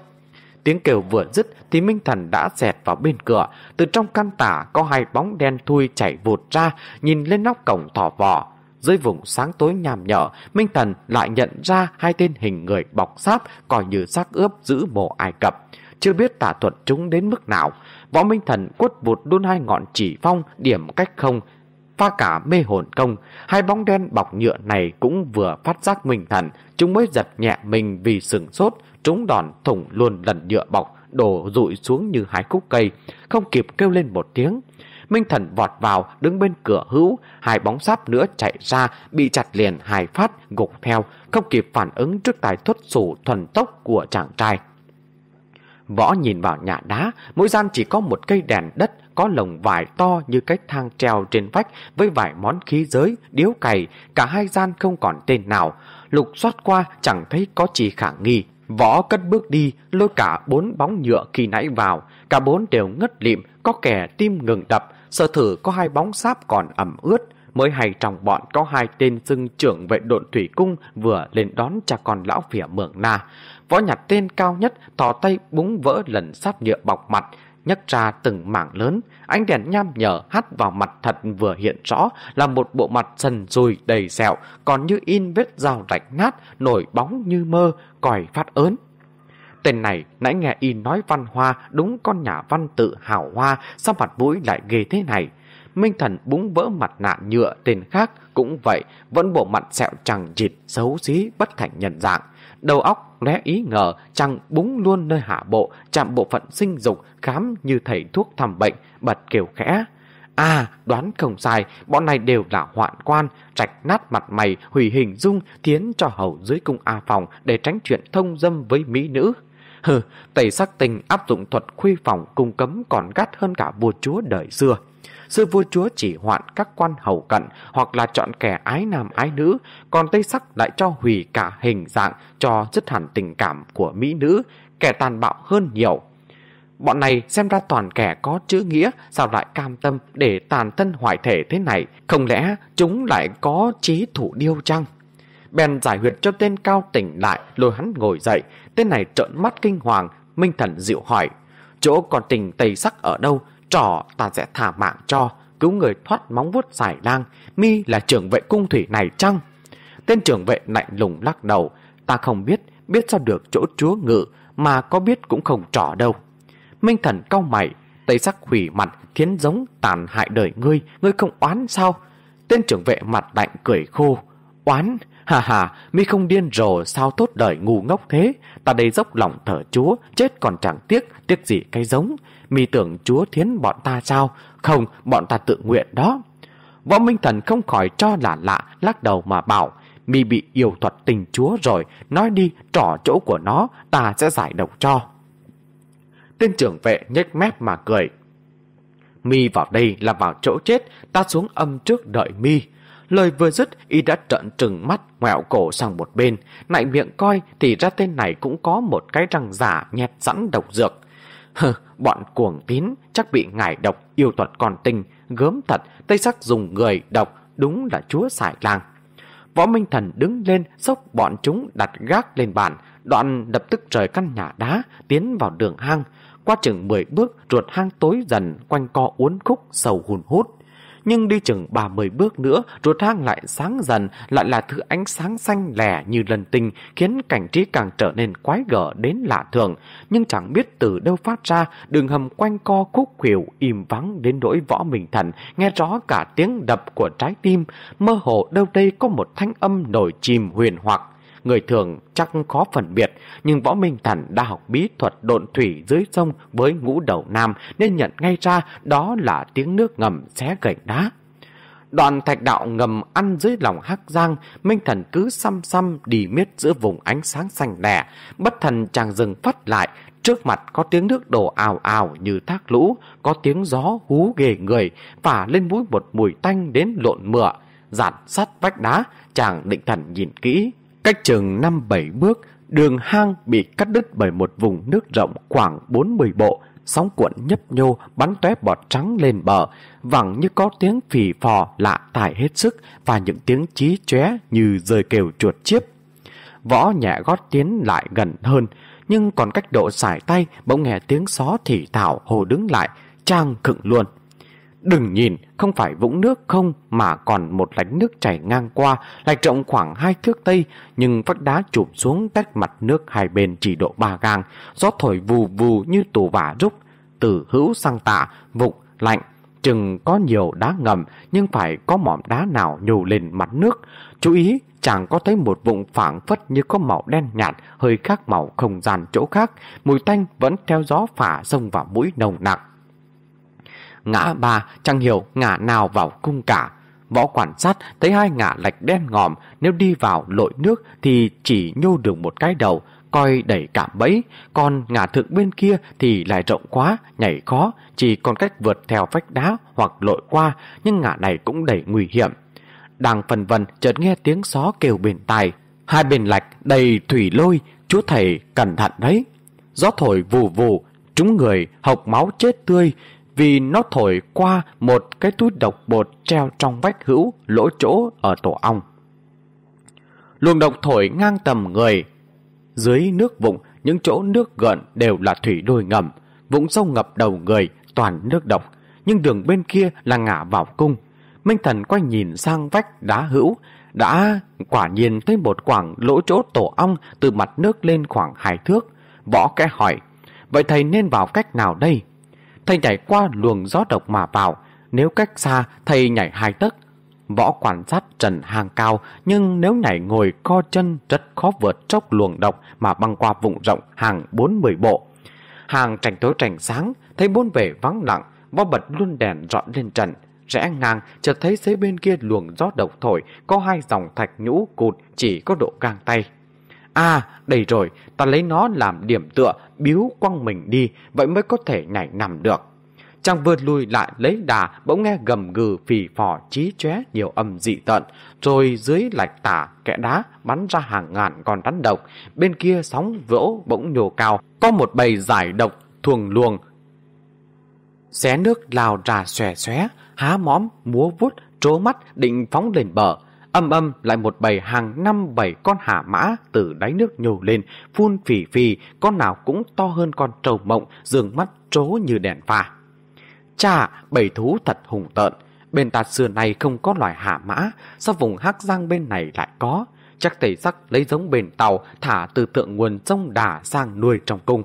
Tiếng kêu vừa dứt thì Minh Thần đã dẹt vào bên cửa. Từ trong căn tả có hai bóng đen thui chảy vụt ra, nhìn lên nóc cổng tỏ vò. Dưới vùng sáng tối nhàm nhở, Minh Thần lại nhận ra hai tên hình người bọc sáp coi như xác ướp giữ mộ Ai Cập chưa biết tả thuật chúng đến mức nào. Võ Minh Thần quất vụt đun hai ngọn chỉ phong điểm cách không, pha cả mê hồn công. Hai bóng đen bọc nhựa này cũng vừa phát giác Minh Thần, chúng mới giật nhẹ mình vì sừng sốt, chúng đòn thủng luôn lần nhựa bọc, đổ rụi xuống như hai khúc cây, không kịp kêu lên một tiếng. Minh Thần vọt vào, đứng bên cửa hữu, hai bóng sáp nữa chạy ra, bị chặt liền hai phát, gục theo, không kịp phản ứng trước tài thuất sủ thuần tốc của chàng trai. Võ nhìn vào nhà đá, mỗi gian chỉ có một cây đèn đất có lồng vải to như cái thang treo trên vách với vài món khí giới, điếu cày, cả hai gian không còn tên nào. Lục xoát qua chẳng thấy có gì khả nghi. Võ cất bước đi, lôi cả bốn bóng nhựa khi nãy vào. Cả bốn đều ngất lịm, có kẻ tim ngừng đập, sợ thử có hai bóng sáp còn ẩm ướt. Mới hay trong bọn có hai tên dưng trưởng vệ độn thủy cung vừa lên đón cha con lão phỉa mường na. Võ nhặt tên cao nhất, thò tay búng vỡ lần sáp nhựa bọc mặt, nhấc ra từng mảng lớn. Ánh đèn nham nhở hắt vào mặt thật vừa hiện rõ là một bộ mặt sần rùi đầy sẹo, còn như in vết dao rạch nát, nổi bóng như mơ, còi phát ớn. Tên này nãy nghe in nói văn hoa đúng con nhà văn tự hào hoa sao mặt mũi lại ghê thế này. Minh Thần búng vỡ mặt nạ nhựa tên khác cũng vậy, vẫn bộ mặt sẹo chẳng chịt, xấu xí, bất thành nhân dạng. Đầu óc lé ý ngờ chăng búng luôn nơi hạ bộ, chạm bộ phận sinh dục, khám như thầy thuốc thăm bệnh, bật kiểu khẽ. À, đoán không sai, bọn này đều là hoạn quan, rạch nát mặt mày, hủy hình dung, tiến cho hầu dưới cung A phòng để tránh chuyện thông dâm với mỹ nữ. Hừ, tẩy sắc tình áp dụng thuật khuy phòng cung cấm còn gắt hơn cả vua chúa đời xưa. Sư vua chúa chỉ hoạn các quan hầu cận hoặc là chọn kẻ ái nam ái nữ, còn Tây Sắc lại cho hủy cả hình dạng cho dứt hẳn tình cảm của mỹ nữ, kẻ tàn bạo hơn nhiều. Bọn này xem ra toàn kẻ có chữ nghĩa, sao lại cam tâm để tàn thân hoại thể thế này? Không lẽ chúng lại có trí thủ điêu chăng? Bèn giải huyệt cho tên cao tỉnh lại, lôi hắn ngồi dậy. Tên này trợn mắt kinh hoàng, Minh Thần dịu hỏi. Chỗ còn tình tây sắc ở đâu? Trò ta sẽ thả mạng cho, cứu người thoát móng vuốt xài lang. Mi là trưởng vệ cung thủy này chăng? Tên trưởng vệ lạnh lùng lắc đầu. Ta không biết, biết sao được chỗ chúa ngự, mà có biết cũng không trò đâu. Minh thần cau mày, tây sắc hủy mặt khiến giống tàn hại đời ngươi, ngươi không oán sao? Tên trưởng vệ mặt lạnh cười khô. Oán? Hà hà, mi không điên rồi sao tốt đời ngu ngốc thế? Ta đây dốc lòng thở chúa, chết còn chẳng tiếc, tiếc gì cái giống. Mi tưởng chúa thiến bọn ta sao? Không, bọn ta tự nguyện đó. Võ Minh Thần không khỏi cho là lạ, lắc đầu mà bảo, mi bị yêu thuật tình chúa rồi, nói đi, trỏ chỗ của nó, ta sẽ giải độc cho. Tên trưởng vệ nhếch mép mà cười. Mi vào đây là vào chỗ chết, ta xuống âm trước đợi Mi. Lời vừa dứt, y đã trợn trừng mắt, ngoẹo cổ sang một bên. Nại miệng coi thì ra tên này cũng có một cái răng giả nhét sẵn độc dược. Hừ, bọn cuồng tín chắc bị ngải độc, yêu thuật còn tinh, gớm thật, tây sắc dùng người độc, đúng là chúa xài lang. Võ Minh Thần đứng lên, xốc bọn chúng đặt gác lên bàn, đoạn lập tức rời căn nhà đá, tiến vào đường hang. Qua chừng 10 bước, ruột hang tối dần, quanh co uốn khúc, sầu hùn hút. Nhưng đi chừng 30 bước nữa, ruột hang lại sáng dần, lại là thứ ánh sáng xanh lẻ như lần tinh, khiến cảnh trí càng trở nên quái gở đến lạ thường. Nhưng chẳng biết từ đâu phát ra, đường hầm quanh co khúc khuỷu, im vắng đến nỗi võ mình thần, nghe rõ cả tiếng đập của trái tim. Mơ hồ đâu đây có một thanh âm nổi chìm huyền hoặc người thường chắc khó phân biệt, nhưng Võ Minh Thần đã học bí thuật độn thủy dưới sông với ngũ đầu nam nên nhận ngay ra đó là tiếng nước ngầm xé gạch đá. Đoạn thạch đạo ngầm ăn dưới lòng hắc giang, Minh Thần cứ xăm xăm đi miết giữa vùng ánh sáng xanh đẻ, Bất thần chàng dừng phát lại, trước mặt có tiếng nước đổ ào ào như thác lũ, có tiếng gió hú ghề người, phả lên mũi một mùi tanh đến lộn mửa. Giản sắt vách đá, chàng định thần nhìn kỹ, Cách chừng 5-7 bước, đường hang bị cắt đứt bởi một vùng nước rộng khoảng 40 bộ, sóng cuộn nhấp nhô bắn tóe bọt trắng lên bờ, vẳng như có tiếng phì phò lạ tải hết sức và những tiếng chí chóe như rơi kêu chuột chiếp. Võ nhẹ gót tiến lại gần hơn, nhưng còn cách độ xài tay bỗng nghe tiếng xó thì thảo hồ đứng lại, trang khựng luôn. Đừng nhìn, không phải vũng nước không mà còn một lạch nước chảy ngang qua, lạch rộng khoảng hai thước tây, nhưng vách đá chụp xuống tách mặt nước hai bên chỉ độ ba gang, gió thổi vù vù như tù vả rúc, từ hữu sang tạ, vụng, lạnh. Chừng có nhiều đá ngầm nhưng phải có mỏm đá nào nhô lên mặt nước. Chú ý, chàng có thấy một vụng phảng phất như có màu đen nhạt, hơi khác màu không gian chỗ khác, mùi tanh vẫn theo gió phả sông vào mũi nồng nặng ngã ba chẳng hiểu ngã nào vào cung cả. Võ quản sát thấy hai ngã lạch đen ngòm, nếu đi vào lội nước thì chỉ nhô được một cái đầu, coi đẩy cảm bẫy, còn ngã thượng bên kia thì lại rộng quá, nhảy khó, chỉ còn cách vượt theo vách đá hoặc lội qua, nhưng ngã này cũng đầy nguy hiểm. Đang phần vần chợt nghe tiếng gió kêu bên tai, hai bên lạch đầy thủy lôi, chú thầy cẩn thận đấy. Gió thổi vù vù, chúng người hộc máu chết tươi, vì nó thổi qua một cái túi độc bột treo trong vách hữu lỗ chỗ ở tổ ong. Luồng độc thổi ngang tầm người. Dưới nước vụng, những chỗ nước gợn đều là thủy đôi ngầm, vũng sâu ngập đầu người, toàn nước độc, nhưng đường bên kia là ngả vào cung. Minh thần quay nhìn sang vách đá hữu, đã quả nhiên thấy một quảng lỗ chỗ tổ ong từ mặt nước lên khoảng hai thước. Võ kẽ hỏi, vậy thầy nên vào cách nào đây? Thầy nhảy qua luồng gió độc mà vào, Nếu cách xa, thầy nhảy hai tấc. Võ quan sát trần hàng cao, nhưng nếu nhảy ngồi co chân rất khó vượt chốc luồng độc mà băng qua vùng rộng hàng 40 bộ. Hàng trành tối trành sáng, thấy bốn vẻ vắng lặng, võ bật luôn đèn dọn lên trần. Rẽ ngang, chợt thấy dưới bên kia luồng gió độc thổi, có hai dòng thạch nhũ cụt chỉ có độ gang tay. À, đây rồi, ta lấy nó làm điểm tựa, biếu quăng mình đi, vậy mới có thể nhảy nằm được. Chàng vượt lùi lại lấy đà, bỗng nghe gầm gừ phì phò trí chóe nhiều âm dị tận, rồi dưới lạch tả kẽ đá bắn ra hàng ngàn con rắn độc. Bên kia sóng vỗ bỗng nhổ cao, có một bầy giải độc thuồng luồng. Xé nước lao ra xòe xóe, há móm, múa vút, trố mắt định phóng lên bờ. Âm âm lại một bầy hàng năm bảy con hạ mã từ đáy nước nhô lên, phun phì phì, con nào cũng to hơn con trâu mộng, dường mắt trố như đèn pha. Chà, bầy thú thật hùng tợn. Bên ta xưa này không có loài hạ mã, sao vùng Hắc Giang bên này lại có? Chắc tẩy sắc lấy giống bền tàu thả từ tượng nguồn sông đà sang nuôi trong cung.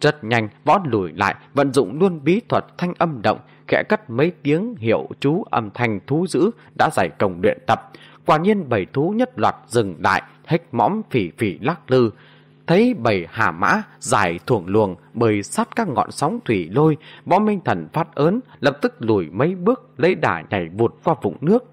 Rất nhanh, võ lùi lại, vận dụng luôn bí thuật thanh âm động, khẽ cất mấy tiếng hiệu chú âm thanh thú dữ đã giải công luyện tập. Quả nhiên bầy thú nhất loạt dừng lại, hếch mõm phỉ phỉ lắc lư, Thấy bầy hà mã dài thuồng luồng bơi sát các ngọn sóng thủy lôi, võ minh thần phát ớn, lập tức lùi mấy bước lấy đà nhảy vụt qua vùng nước.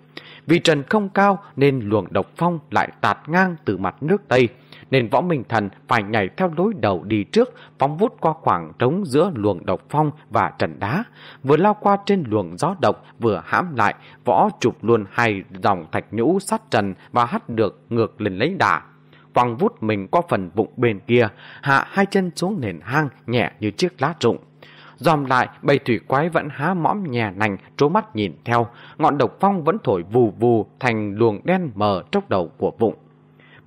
Vì trần không cao nên luồng độc phong lại tạt ngang từ mặt nước Tây, nên võ minh thần phải nhảy theo lối đầu đi trước, phóng vút qua khoảng trống giữa luồng độc phong và trần đá. Vừa lao qua trên luồng gió độc, vừa hãm lại, võ chụp luôn hai dòng thạch nhũ sát trần và hắt được ngược lên lấy đà quăng vút mình qua phần bụng bên kia, hạ hai chân xuống nền hang nhẹ như chiếc lá rụng. Dòm lại, bầy thủy quái vẫn há mõm nhè nành, trố mắt nhìn theo, ngọn độc phong vẫn thổi vù vù thành luồng đen mờ trốc đầu của vụng.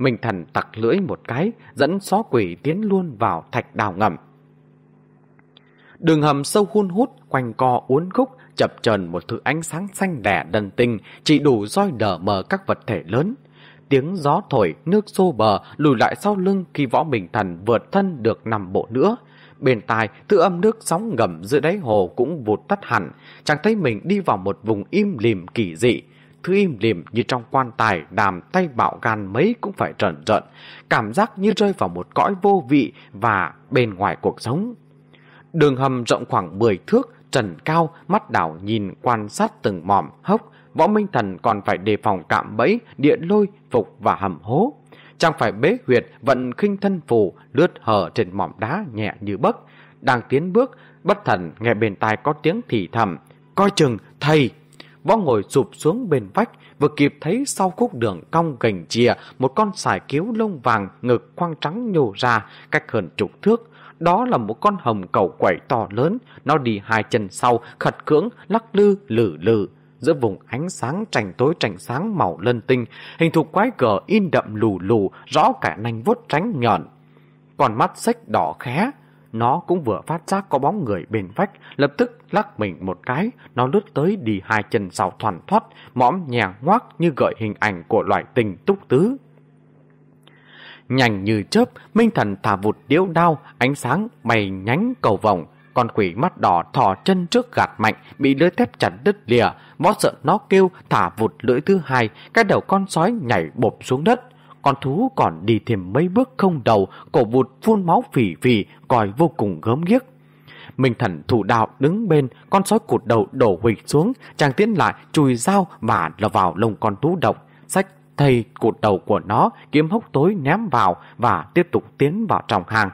Minh thần tặc lưỡi một cái, dẫn xó quỷ tiến luôn vào thạch đào ngầm. Đường hầm sâu hun hút, quanh co uốn khúc, chập chờn một thứ ánh sáng xanh đẻ đần tinh, chỉ đủ soi đờ mờ các vật thể lớn tiếng gió thổi, nước xô bờ, lùi lại sau lưng khi võ bình thần vượt thân được nằm bộ nữa. Bên tai, tự âm nước sóng ngầm giữa đáy hồ cũng vụt tắt hẳn, chẳng thấy mình đi vào một vùng im lìm kỳ dị. Thứ im lìm như trong quan tài, đàm tay bạo gan mấy cũng phải trần trợn, cảm giác như rơi vào một cõi vô vị và bên ngoài cuộc sống. Đường hầm rộng khoảng 10 thước, trần cao, mắt đảo nhìn quan sát từng mỏm, hốc, võ minh thần còn phải đề phòng cạm bẫy, địa lôi, phục và hầm hố. Chẳng phải bế huyệt vận khinh thân phù lướt hở trên mỏm đá nhẹ như bấc. Đang tiến bước, bất thần nghe bên tai có tiếng thì thầm. Coi chừng, thầy! Võ ngồi sụp xuống bên vách, vừa kịp thấy sau khúc đường cong gành chìa một con sải cứu lông vàng ngực khoang trắng nhô ra cách hơn chục thước. Đó là một con hồng cầu quẩy to lớn, nó đi hai chân sau, khật cưỡng, lắc lư, lử lử giữa vùng ánh sáng trành tối trành sáng màu lân tinh, hình thù quái gở in đậm lù lù, rõ cả nanh vuốt tránh nhọn. Còn mắt xích đỏ khé, nó cũng vừa phát giác có bóng người bên vách, lập tức lắc mình một cái, nó lướt tới đi hai chân sau thoàn thoát, mõm nhẹ ngoác như gợi hình ảnh của loại tình túc tứ. Nhanh như chớp, Minh Thần thả vụt điếu đao, ánh sáng mày nhánh cầu vòng, con quỷ mắt đỏ thò chân trước gạt mạnh, bị lưới thép chặt đứt lìa, võ sợ nó kêu thả vụt lưỡi thứ hai, cái đầu con sói nhảy bộp xuống đất. Con thú còn đi thêm mấy bước không đầu, cổ vụt phun máu phỉ phỉ, còi vô cùng gớm ghiếc. Minh thần thủ đạo đứng bên, con sói cụt đầu đổ huỵch xuống, chàng tiến lại chùi dao và lờ vào lông con thú độc. Sách thầy cụt đầu của nó, kiếm hốc tối ném vào và tiếp tục tiến vào trong hàng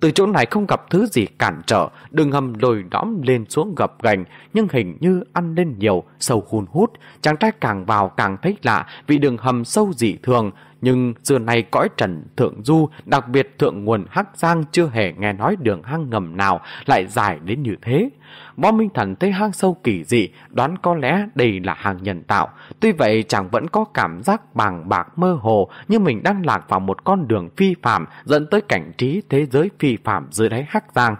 từ chỗ này không gặp thứ gì cản trở, đường hầm lồi đõm lên xuống gập gành, nhưng hình như ăn lên nhiều, sâu hun hút. Chàng trai càng vào càng thấy lạ vì đường hầm sâu dị thường, nhưng xưa nay cõi trần thượng du, đặc biệt thượng nguồn Hắc Giang chưa hề nghe nói đường hang ngầm nào lại dài đến như thế. Võ Minh Thần thấy hang sâu kỳ dị, đoán có lẽ đây là hàng nhân tạo. Tuy vậy chàng vẫn có cảm giác bàng bạc mơ hồ như mình đang lạc vào một con đường phi phạm dẫn tới cảnh trí thế giới phi phạm dưới đáy Hắc Giang.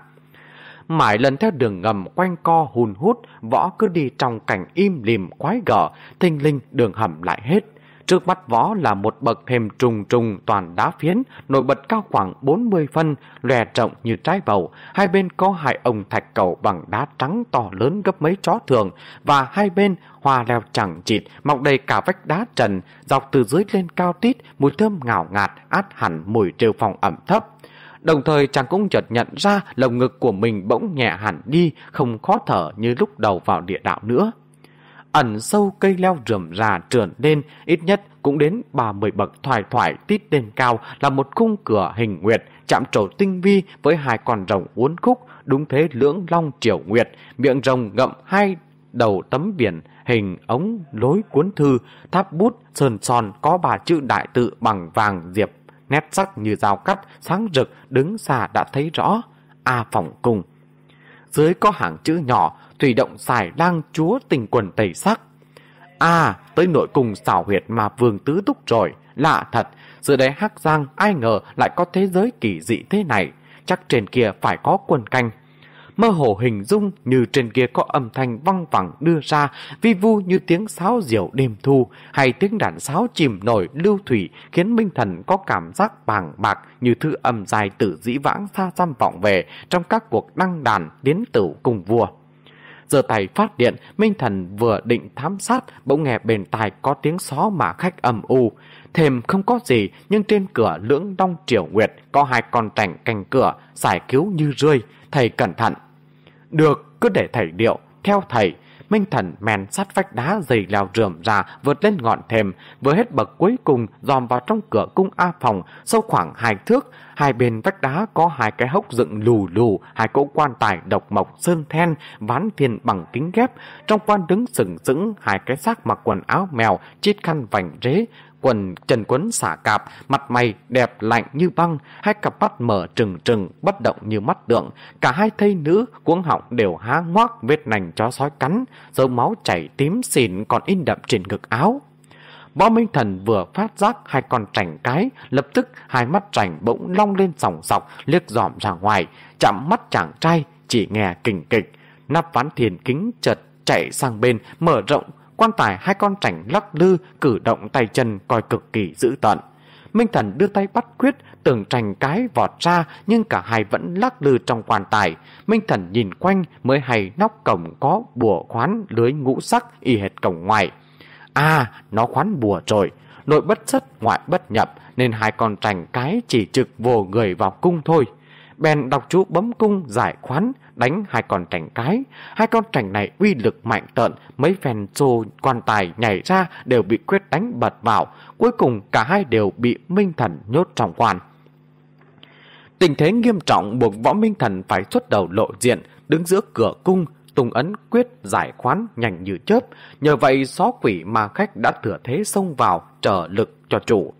Mãi lần theo đường ngầm quanh co hùn hút, võ cứ đi trong cảnh im lìm quái gở, thinh linh đường hầm lại hết. Trước mắt võ là một bậc thềm trùng trùng toàn đá phiến, nổi bật cao khoảng 40 phân, lòe rộng như trái bầu. Hai bên có hai ông thạch cầu bằng đá trắng to lớn gấp mấy chó thường, và hai bên hoa leo chẳng chịt, mọc đầy cả vách đá trần, dọc từ dưới lên cao tít, mùi thơm ngào ngạt, át hẳn mùi trêu phòng ẩm thấp. Đồng thời chàng cũng chợt nhận ra lồng ngực của mình bỗng nhẹ hẳn đi, không khó thở như lúc đầu vào địa đạo nữa. Ẩn sâu cây leo rườm rà trườn lên, ít nhất cũng đến 30 bậc thoải thoải tít lên cao là một khung cửa hình nguyệt, chạm trổ tinh vi với hai con rồng uốn khúc, đúng thế lưỡng long triều nguyệt, miệng rồng ngậm hai đầu tấm biển, hình ống lối cuốn thư, tháp bút, sơn son có ba chữ đại tự bằng vàng diệp nét sắc như dao cắt, sáng rực, đứng xa đã thấy rõ. A phòng cùng Dưới có hàng chữ nhỏ, thủy động xài lang chúa tình quần tẩy sắc. À, tới nội cùng xảo huyệt mà vương tứ túc rồi. Lạ thật, giữa đấy hắc giang ai ngờ lại có thế giới kỳ dị thế này. Chắc trên kia phải có quân canh mơ hồ hình dung như trên kia có âm thanh văng vẳng đưa ra, vi vu như tiếng sáo diều đêm thu, hay tiếng đàn sáo chìm nổi lưu thủy khiến Minh Thần có cảm giác bàng bạc như thư âm dài tử dĩ vãng xa xăm vọng về trong các cuộc đăng đàn đến tử cùng vua. Giờ tay phát điện, Minh Thần vừa định thám sát, bỗng nghe bên tai có tiếng xó mà khách ầm u. thềm không có gì, nhưng trên cửa lưỡng đông triều nguyệt có hai con trành cành cửa, giải cứu như rơi Thầy cẩn thận, được, cứ để thầy điệu, theo thầy. Minh thần men sát vách đá dày leo rườm ra vượt lên ngọn thềm, vừa hết bậc cuối cùng dòm vào trong cửa cung A phòng, sâu khoảng hai thước. Hai bên vách đá có hai cái hốc dựng lù lù, hai cỗ quan tài độc mộc sơn then, ván thiên bằng kính ghép. Trong quan đứng sừng sững hai cái xác mặc quần áo mèo, chít khăn vành rế, quần trần quấn xả cạp, mặt mày đẹp lạnh như băng, hai cặp mắt mở trừng trừng, bất động như mắt tượng. Cả hai thây nữ, cuống họng đều há ngoác vết nành chó sói cắn, dấu máu chảy tím xỉn còn in đậm trên ngực áo. Võ Minh Thần vừa phát giác hai con trành cái, lập tức hai mắt trành bỗng long lên sòng sọc, liếc dòm ra ngoài, chạm mắt chàng trai, chỉ nghe kình kịch. Nắp ván thiền kính chợt chạy sang bên, mở rộng quan tài hai con trảnh lắc lư, cử động tay chân coi cực kỳ dữ tận. Minh Thần đưa tay bắt quyết, tưởng trành cái vọt ra nhưng cả hai vẫn lắc lư trong quan tài. Minh Thần nhìn quanh mới hay nóc cổng có bùa khoán lưới ngũ sắc y hệt cổng ngoài. À, nó khoán bùa rồi. Nội bất xuất, ngoại bất nhập nên hai con trành cái chỉ trực vồ người vào cung thôi. Bèn đọc chú bấm cung giải khoán, đánh hai con trành cái. Hai con trành này uy lực mạnh tợn, mấy phen xô quan tài nhảy ra đều bị quyết đánh bật vào. Cuối cùng cả hai đều bị Minh Thần nhốt trong quan. Tình thế nghiêm trọng buộc võ Minh Thần phải xuất đầu lộ diện, đứng giữa cửa cung, tung ấn quyết giải khoán nhanh như chớp. Nhờ vậy xó quỷ ma khách đã thừa thế xông vào, trở lực cho chủ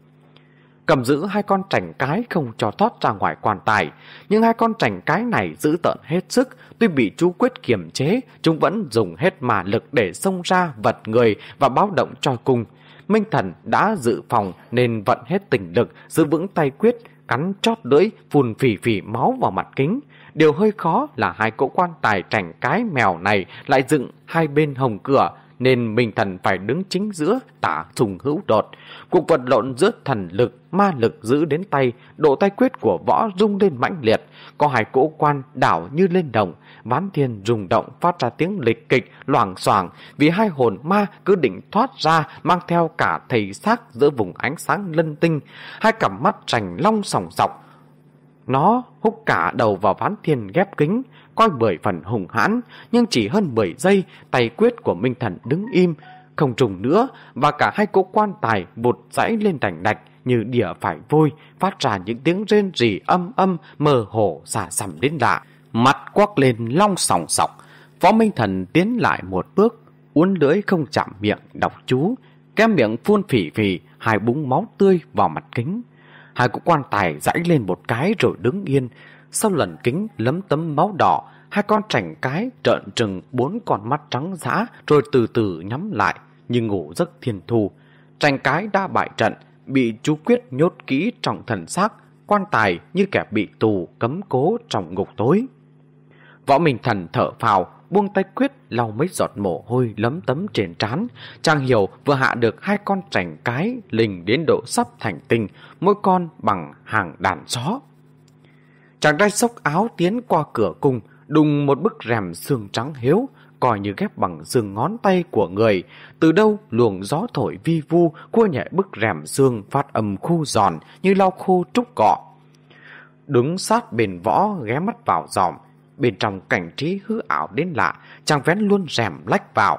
cầm giữ hai con trành cái không cho thoát ra ngoài quan tài. Nhưng hai con trành cái này giữ tận hết sức, tuy bị chú quyết kiềm chế, chúng vẫn dùng hết mà lực để xông ra vật người và báo động cho cung. Minh Thần đã dự phòng nên vận hết tình lực, giữ vững tay quyết, cắn chót lưỡi, phun phỉ phỉ máu vào mặt kính. Điều hơi khó là hai cỗ quan tài trành cái mèo này lại dựng hai bên hồng cửa, nên Minh Thần phải đứng chính giữa tả thùng hữu đột. Cuộc vật lộn giữa thần lực, ma lực giữ đến tay, độ tay quyết của võ rung lên mãnh liệt, có hai cỗ quan đảo như lên đồng, ván thiên rung động phát ra tiếng lịch kịch, loảng xoảng vì hai hồn ma cứ định thoát ra mang theo cả thầy xác giữa vùng ánh sáng lân tinh, hai cặp mắt trành long sòng sọc. Nó hút cả đầu vào ván thiên ghép kính, coi bởi phần hùng hãn, nhưng chỉ hơn 10 giây, tay quyết của Minh Thần đứng im, không trùng nữa, và cả hai cỗ quan tài bột dãy lên đành đạch như đỉa phải vôi, phát ra những tiếng rên rỉ âm âm, mờ hồ, xả xầm đến lạ. mặt quắc lên long sòng sọc, Võ Minh Thần tiến lại một bước, uốn lưỡi không chạm miệng đọc chú, kem miệng phun phỉ phỉ, hai búng máu tươi vào mặt kính. Hai cỗ quan tài dãy lên một cái rồi đứng yên, sau lần kính lấm tấm máu đỏ, hai con trành cái trợn trừng bốn con mắt trắng dã rồi từ từ nhắm lại như ngủ giấc thiên thu. Trành cái đã bại trận, bị chú quyết nhốt kỹ trong thần xác, quan tài như kẻ bị tù cấm cố trong ngục tối. Võ Minh Thần thở phào, buông tay quyết lau mấy giọt mồ hôi lấm tấm trên trán. Chàng hiểu vừa hạ được hai con trành cái lình đến độ sắp thành tinh, mỗi con bằng hàng đàn chó. Chàng trai xốc áo tiến qua cửa cung, đùng một bức rèm xương trắng hiếu, coi như ghép bằng xương ngón tay của người. Từ đâu luồng gió thổi vi vu, cua nhẹ bức rèm xương phát âm khu giòn như lau khô trúc cọ. Đứng sát bên võ ghé mắt vào giòm, bên trong cảnh trí hư ảo đến lạ, chàng vén luôn rèm lách vào.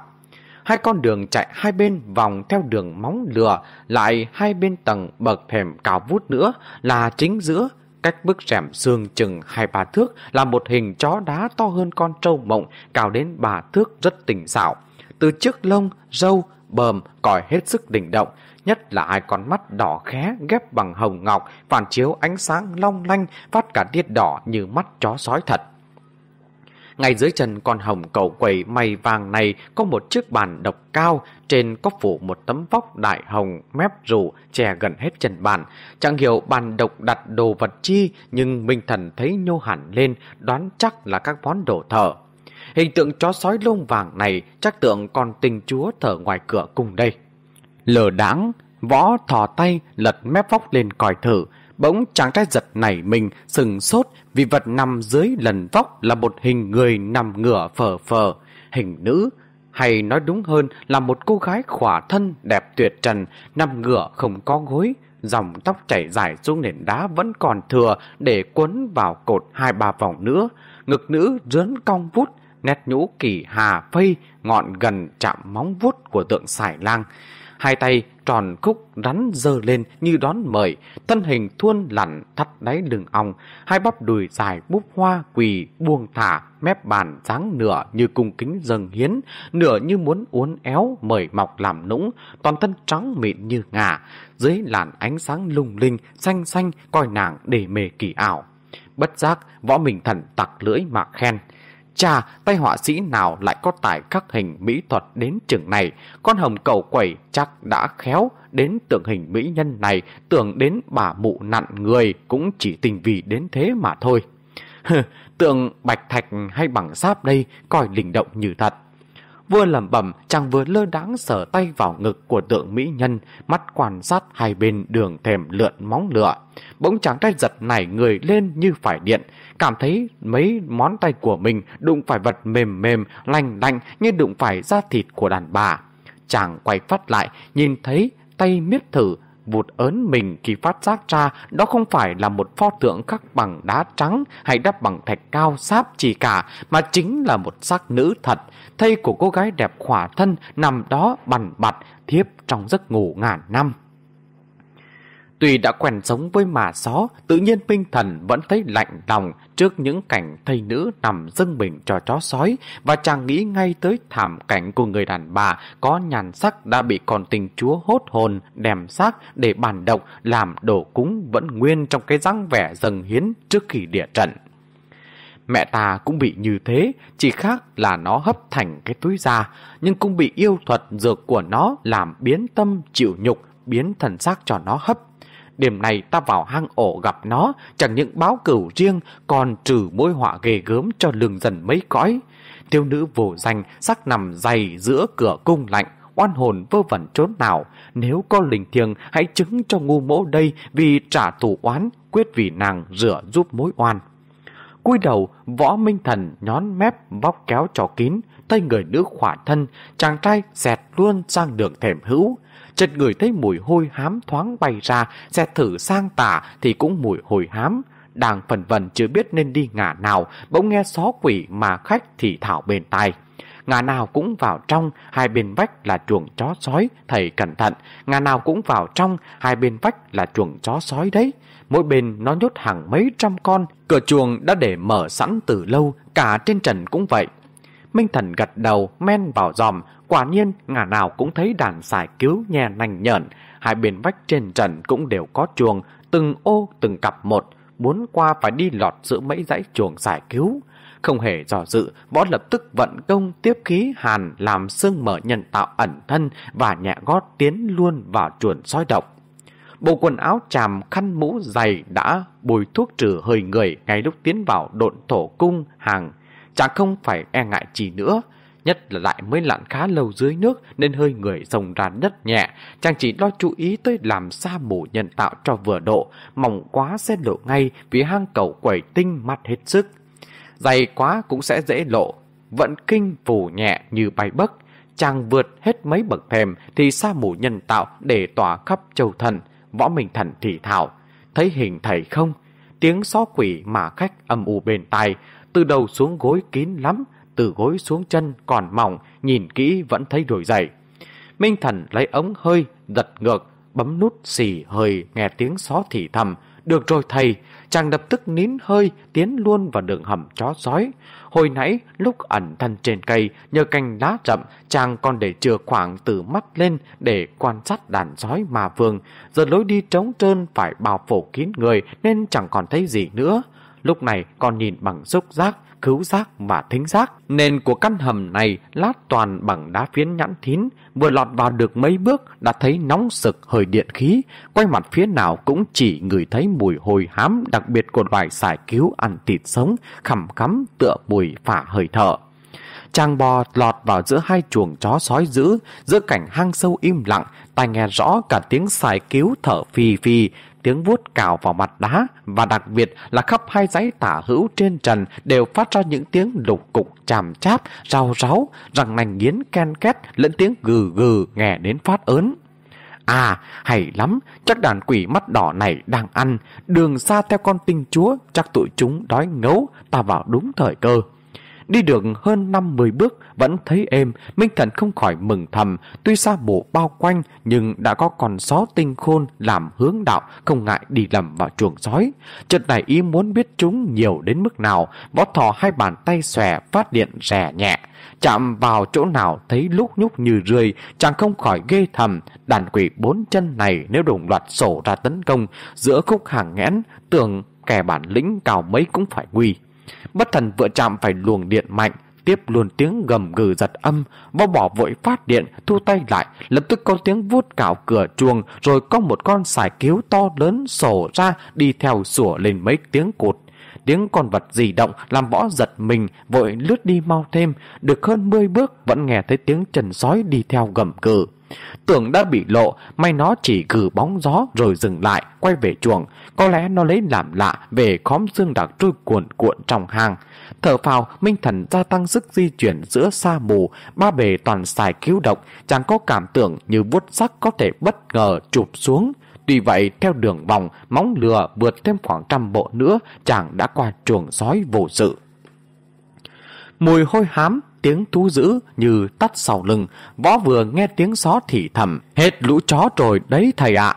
Hai con đường chạy hai bên vòng theo đường móng lừa, lại hai bên tầng bậc thềm cao vút nữa là chính giữa, Cách bức rèm xương chừng hai ba thước là một hình chó đá to hơn con trâu mộng, cao đến ba thước rất tỉnh xảo. Từ trước lông, râu, bờm, còi hết sức đỉnh động, nhất là hai con mắt đỏ khé ghép bằng hồng ngọc, phản chiếu ánh sáng long lanh, phát cả tiết đỏ như mắt chó sói thật. Ngay dưới chân con hồng cầu quầy mây vàng này có một chiếc bàn độc cao, trên có phủ một tấm vóc đại hồng mép rủ che gần hết chân bàn. Chẳng hiểu bàn độc đặt đồ vật chi, nhưng Minh Thần thấy nhô hẳn lên, đoán chắc là các món đồ thờ. Hình tượng chó sói lông vàng này chắc tượng con tình chúa thở ngoài cửa cùng đây. Lờ đáng, võ thò tay lật mép vóc lên coi thử, Bỗng chàng trai giật nảy mình, sừng sốt vì vật nằm dưới lần vóc là một hình người nằm ngửa phờ phờ, hình nữ, hay nói đúng hơn là một cô gái khỏa thân đẹp tuyệt trần, nằm ngửa không có gối, dòng tóc chảy dài xuống nền đá vẫn còn thừa để quấn vào cột hai ba vòng nữa, ngực nữ rướn cong vút, nét nhũ kỳ hà phây, ngọn gần chạm móng vuốt của tượng xài lang. Hai tay tròn khúc rắn dơ lên như đón mời, thân hình thuôn lặn thắt đáy lưng ong, hai bắp đùi dài búp hoa quỳ buông thả, mép bàn dáng nửa như cung kính dâng hiến, nửa như muốn uốn éo mời mọc làm nũng, toàn thân trắng mịn như ngà, dưới làn ánh sáng lung linh, xanh xanh coi nàng để mê kỳ ảo. Bất giác, võ mình thần tặc lưỡi mà khen. Chà, tay họa sĩ nào lại có tài khắc hình mỹ thuật đến chừng này, con hồng cầu quẩy chắc đã khéo đến tượng hình mỹ nhân này, tưởng đến bà mụ nặn người cũng chỉ tình vì đến thế mà thôi. tượng bạch thạch hay bằng sáp đây coi linh động như thật. Vừa lẩm bẩm, chàng vừa lơ đáng sở tay vào ngực của tượng mỹ nhân, mắt quan sát hai bên đường thềm lượn móng lửa. Bỗng chàng trai giật nảy người lên như phải điện, cảm thấy mấy món tay của mình đụng phải vật mềm mềm, lành lanh như đụng phải da thịt của đàn bà. Chàng quay phát lại, nhìn thấy tay miết thử, vụt ớn mình khi phát giác ra đó không phải là một pho tượng khắc bằng đá trắng hay đắp bằng thạch cao sáp chỉ cả, mà chính là một xác nữ thật, thây của cô gái đẹp khỏa thân nằm đó bằn bặt thiếp trong giấc ngủ ngàn năm. Tuy đã quen sống với mà xó, tự nhiên Minh Thần vẫn thấy lạnh lòng trước những cảnh thầy nữ nằm dâng mình cho chó sói và chàng nghĩ ngay tới thảm cảnh của người đàn bà có nhàn sắc đã bị con tình chúa hốt hồn, đem xác để bàn động làm đổ cúng vẫn nguyên trong cái dáng vẻ dâng hiến trước khi địa trận. Mẹ ta cũng bị như thế, chỉ khác là nó hấp thành cái túi da, nhưng cũng bị yêu thuật dược của nó làm biến tâm chịu nhục, biến thần xác cho nó hấp Đêm này ta vào hang ổ gặp nó, chẳng những báo cửu riêng, còn trừ mối họa ghê gớm cho lường dần mấy cõi. Tiêu nữ vô danh, sắc nằm dày giữa cửa cung lạnh, oan hồn vơ vẩn trốn nào. Nếu có linh thiêng, hãy chứng cho ngu mỗ đây vì trả thù oán, quyết vì nàng rửa giúp mối oan. cúi đầu, võ minh thần nhón mép vóc kéo trò kín, tay người nữ khỏa thân, chàng trai xẹt luôn sang đường thềm hữu chợt người thấy mùi hôi hám thoáng bay ra, xe thử sang tả thì cũng mùi hôi hám. Đang phần vần chưa biết nên đi ngả nào, bỗng nghe xó quỷ mà khách thì thảo bên tai. Ngà nào cũng vào trong, hai bên vách là chuồng chó sói, thầy cẩn thận. Ngà nào cũng vào trong, hai bên vách là chuồng chó sói đấy. Mỗi bên nó nhốt hàng mấy trăm con, cửa chuồng đã để mở sẵn từ lâu, cả trên trần cũng vậy. Minh Thần gật đầu, men vào giòm, quả nhiên ngả nào cũng thấy đàn xài cứu nhè nành nhợn, hai bên vách trên trần cũng đều có chuồng, từng ô từng cặp một, muốn qua phải đi lọt giữa mấy dãy chuồng xài cứu. Không hề dò dự, võ lập tức vận công tiếp khí hàn làm xương mở nhân tạo ẩn thân và nhẹ gót tiến luôn vào chuồn soi độc. Bộ quần áo chàm khăn mũ dày đã bùi thuốc trừ hơi người ngay lúc tiến vào độn thổ cung hàng chẳng không phải e ngại gì nữa. Nhất là lại mới lặn khá lâu dưới nước nên hơi người rồng ra đất nhẹ. Chàng chỉ lo chú ý tới làm sa mù nhân tạo cho vừa độ, mỏng quá sẽ lộ ngay vì hang cầu quẩy tinh mắt hết sức. Dày quá cũng sẽ dễ lộ, vận kinh phủ nhẹ như bay bấc. Chàng vượt hết mấy bậc thềm thì sa mù nhân tạo để tỏa khắp châu thần, võ minh thần thì thảo. Thấy hình thầy không? Tiếng xó quỷ mà khách âm u bên tai, từ đầu xuống gối kín lắm, từ gối xuống chân còn mỏng, nhìn kỹ vẫn thấy đổi dày. Minh thần lấy ống hơi, giật ngược, bấm nút xì hơi nghe tiếng xó thì thầm. Được rồi thầy, chàng lập tức nín hơi, tiến luôn vào đường hầm chó sói. Hồi nãy, lúc ẩn thân trên cây, nhờ cành lá rậm, chàng còn để chừa khoảng từ mắt lên để quan sát đàn sói mà vương. Giờ lối đi trống trơn phải bao phủ kín người nên chẳng còn thấy gì nữa. Lúc này còn nhìn bằng xúc giác, cứu giác và thính giác. Nền của căn hầm này lát toàn bằng đá phiến nhẵn thín, vừa lọt vào được mấy bước đã thấy nóng sực hơi điện khí, quay mặt phía nào cũng chỉ ngửi thấy mùi hôi hám đặc biệt của loài xài cứu ăn thịt sống, khẩm khắm tựa mùi phả hơi thở. Chàng bò lọt vào giữa hai chuồng chó sói dữ, giữa cảnh hang sâu im lặng, tai nghe rõ cả tiếng xài cứu thở phì phì, tiếng vuốt cào vào mặt đá và đặc biệt là khắp hai dãy tả hữu trên trần đều phát ra những tiếng lục cục chàm cháp, rau ráu, răng nành nghiến ken két lẫn tiếng gừ gừ nghe đến phát ớn. À, hay lắm, chắc đàn quỷ mắt đỏ này đang ăn, đường xa theo con tinh chúa, chắc tụi chúng đói ngấu, ta vào đúng thời cơ. Đi được hơn 50 bước vẫn thấy êm, Minh Thần không khỏi mừng thầm, tuy xa bộ bao quanh nhưng đã có con só tinh khôn làm hướng đạo, không ngại đi lầm vào chuồng sói. Chợt này ý muốn biết chúng nhiều đến mức nào, võ thò hai bàn tay xòe phát điện rè nhẹ. Chạm vào chỗ nào thấy lúc nhúc như rươi, chàng không khỏi ghê thầm, đàn quỷ bốn chân này nếu đồng loạt sổ ra tấn công, giữa khúc hàng nghẽn, tưởng kẻ bản lĩnh cao mấy cũng phải nguy. Bất thần vừa chạm phải luồng điện mạnh, tiếp luôn tiếng gầm gừ giật âm, bao bỏ vội phát điện, thu tay lại, lập tức có tiếng vuốt cào cửa chuồng, rồi có một con xài cứu to lớn sổ ra đi theo sủa lên mấy tiếng cột Tiếng con vật di động làm võ giật mình, vội lướt đi mau thêm, được hơn 10 bước vẫn nghe thấy tiếng trần sói đi theo gầm cừ. Tưởng đã bị lộ, may nó chỉ cử bóng gió rồi dừng lại, quay về chuồng. Có lẽ nó lấy làm lạ về khóm xương đặc trôi cuộn cuộn trong hang. Thở phào, Minh Thần gia tăng sức di chuyển giữa xa mù, ba bề toàn xài cứu độc, chẳng có cảm tưởng như vuốt sắc có thể bất ngờ chụp xuống. Tuy vậy, theo đường vòng, móng lừa vượt thêm khoảng trăm bộ nữa, chàng đã qua chuồng sói vô sự. Mùi hôi hám, tiếng thú dữ như tắt sau lưng, võ vừa nghe tiếng gió thì thầm, hết lũ chó rồi đấy thầy ạ.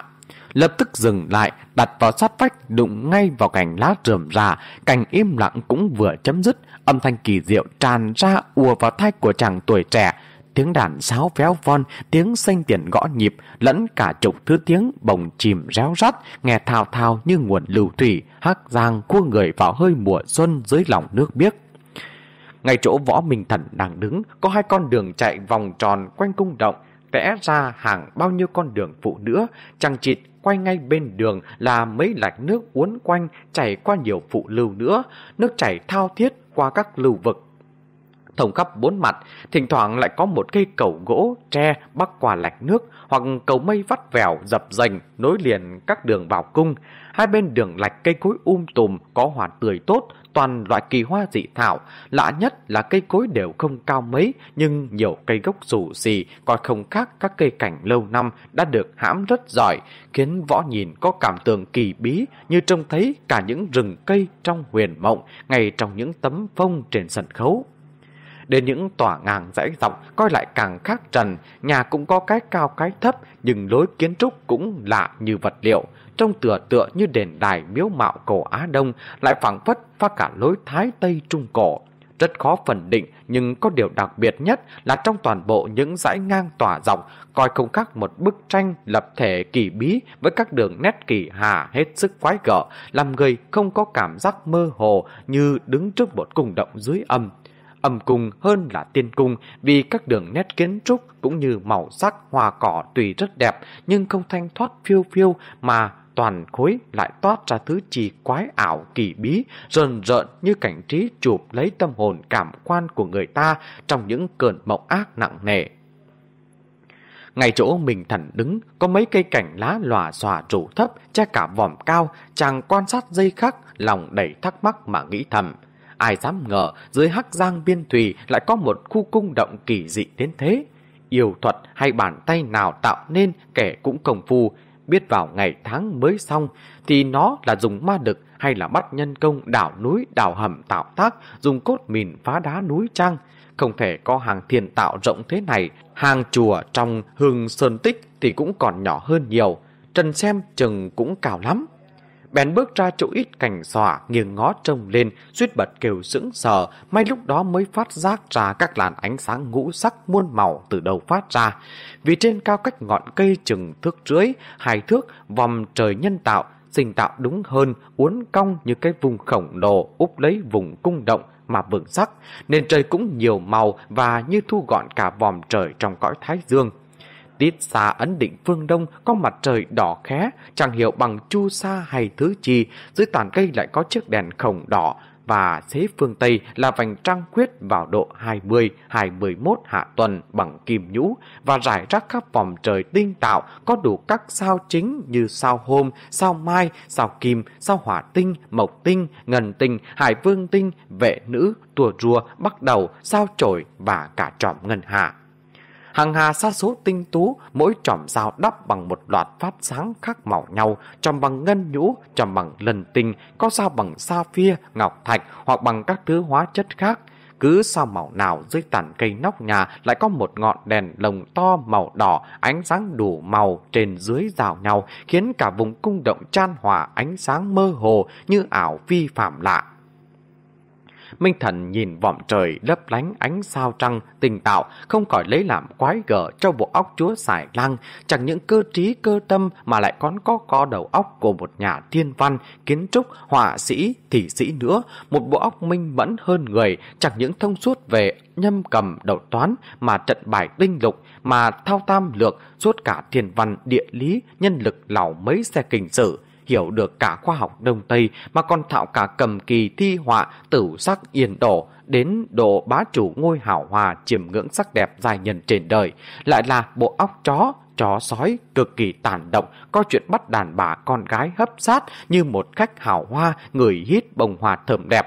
Lập tức dừng lại, đặt vào sát vách đụng ngay vào cành lá rườm rà, cành im lặng cũng vừa chấm dứt, âm thanh kỳ diệu tràn ra ùa vào tai của chàng tuổi trẻ, tiếng đàn sáo véo von, tiếng xanh tiền gõ nhịp, lẫn cả chục thứ tiếng bồng chìm réo rắt, nghe thao thao như nguồn lưu thủy, hắc giang cua người vào hơi mùa xuân dưới lòng nước biếc. Ngay chỗ võ minh thần đang đứng, có hai con đường chạy vòng tròn quanh cung động, vẽ ra hàng bao nhiêu con đường phụ nữa, chẳng chịt quay ngay bên đường là mấy lạch nước uốn quanh chảy qua nhiều phụ lưu nữa, nước chảy thao thiết qua các lưu vực. Thông khắp bốn mặt, thỉnh thoảng lại có một cây cầu gỗ, tre bắc qua lạch nước hoặc cầu mây vắt vẻo dập dành nối liền các đường vào cung. Hai bên đường lạch cây cối um tùm có hoạt tươi tốt, toàn loại kỳ hoa dị thảo. Lạ nhất là cây cối đều không cao mấy, nhưng nhiều cây gốc rủ xì còn không khác các cây cảnh lâu năm đã được hãm rất giỏi, khiến võ nhìn có cảm tưởng kỳ bí như trông thấy cả những rừng cây trong huyền mộng ngay trong những tấm phông trên sân khấu. Đến những tòa ngang dãy dọc coi lại càng khác trần, nhà cũng có cái cao cái thấp nhưng lối kiến trúc cũng lạ như vật liệu. Trông tựa tựa như đền đài miếu mạo cổ Á Đông, lại phẳng phất phát cả lối Thái Tây Trung Cổ. Rất khó phân định, nhưng có điều đặc biệt nhất là trong toàn bộ những dãy ngang tỏa dọc, coi không khác một bức tranh lập thể kỳ bí với các đường nét kỳ hà hết sức quái gở, làm người không có cảm giác mơ hồ như đứng trước một cung động dưới âm âm cung hơn là tiên cung vì các đường nét kiến trúc cũng như màu sắc hoa cỏ tùy rất đẹp nhưng không thanh thoát phiêu phiêu mà toàn khối lại toát ra thứ chi quái ảo kỳ bí, rờn rợn như cảnh trí chụp lấy tâm hồn cảm quan của người ta trong những cơn mộng ác nặng nề. Ngay chỗ mình thẳng đứng, có mấy cây cảnh lá lòa xòa rủ thấp, che cả vòm cao, chàng quan sát dây khắc, lòng đầy thắc mắc mà nghĩ thầm. Ai dám ngờ dưới hắc giang biên thùy lại có một khu cung động kỳ dị đến thế. Yêu thuật hay bàn tay nào tạo nên kẻ cũng công phu, biết vào ngày tháng mới xong thì nó là dùng ma đực hay là bắt nhân công đảo núi đào hầm tạo tác, dùng cốt mìn phá đá núi trăng. Không thể có hàng thiền tạo rộng thế này, hàng chùa trong hương sơn tích thì cũng còn nhỏ hơn nhiều. Trần xem chừng cũng cao lắm. Bèn bước ra chỗ ít cành xòa, nghiêng ngó trông lên, suýt bật kêu sững sờ, may lúc đó mới phát giác ra các làn ánh sáng ngũ sắc muôn màu từ đầu phát ra. Vì trên cao cách ngọn cây chừng thước rưỡi, hai thước, vòng trời nhân tạo, sinh tạo đúng hơn, uốn cong như cái vùng khổng lồ úp lấy vùng cung động mà vững sắc, nên trời cũng nhiều màu và như thu gọn cả vòm trời trong cõi thái dương. Tít xa ấn định phương đông có mặt trời đỏ khé, chẳng hiểu bằng chu sa hay thứ chi, dưới tàn cây lại có chiếc đèn khổng đỏ, và xế phương Tây là vành trăng khuyết vào độ 20-21 hạ tuần bằng kim nhũ và rải rác khắp vòng trời tinh tạo có đủ các sao chính như sao hôm, sao mai, sao kim, sao hỏa tinh, mộc tinh, ngần tinh, hải vương tinh, vệ nữ, tùa rùa, bắt đầu, sao trổi và cả trọm ngân hạ. Hàng hà sa số tinh tú, mỗi tròm sao đắp bằng một loạt phát sáng khác màu nhau, tròm bằng ngân nhũ, tròm bằng lần tinh, có sao bằng phia ngọc thạch hoặc bằng các thứ hóa chất khác. Cứ sao màu nào dưới tàn cây nóc nhà lại có một ngọn đèn lồng to màu đỏ, ánh sáng đủ màu trên dưới rào nhau, khiến cả vùng cung động chan hòa ánh sáng mơ hồ như ảo vi phạm lạ. Minh Thần nhìn vòm trời lấp lánh ánh sao trăng tình tạo, không khỏi lấy làm quái gở cho bộ óc chúa xài lang, chẳng những cơ trí cơ tâm mà lại còn có có đầu óc của một nhà thiên văn, kiến trúc, họa sĩ, thị sĩ nữa, một bộ óc minh mẫn hơn người, chẳng những thông suốt về nhâm cầm đầu toán mà trận bài tinh lục mà thao tam lược suốt cả thiên văn địa lý nhân lực lào mấy xe kinh sử hiểu được cả khoa học Đông Tây mà còn thạo cả cầm kỳ thi họa tử sắc yên đổ đến độ bá chủ ngôi hảo hòa chiêm ngưỡng sắc đẹp dài nhân trên đời, lại là bộ óc chó, chó sói cực kỳ tàn động, có chuyện bắt đàn bà con gái hấp sát như một khách hào hoa, người hít bông hoa thơm đẹp.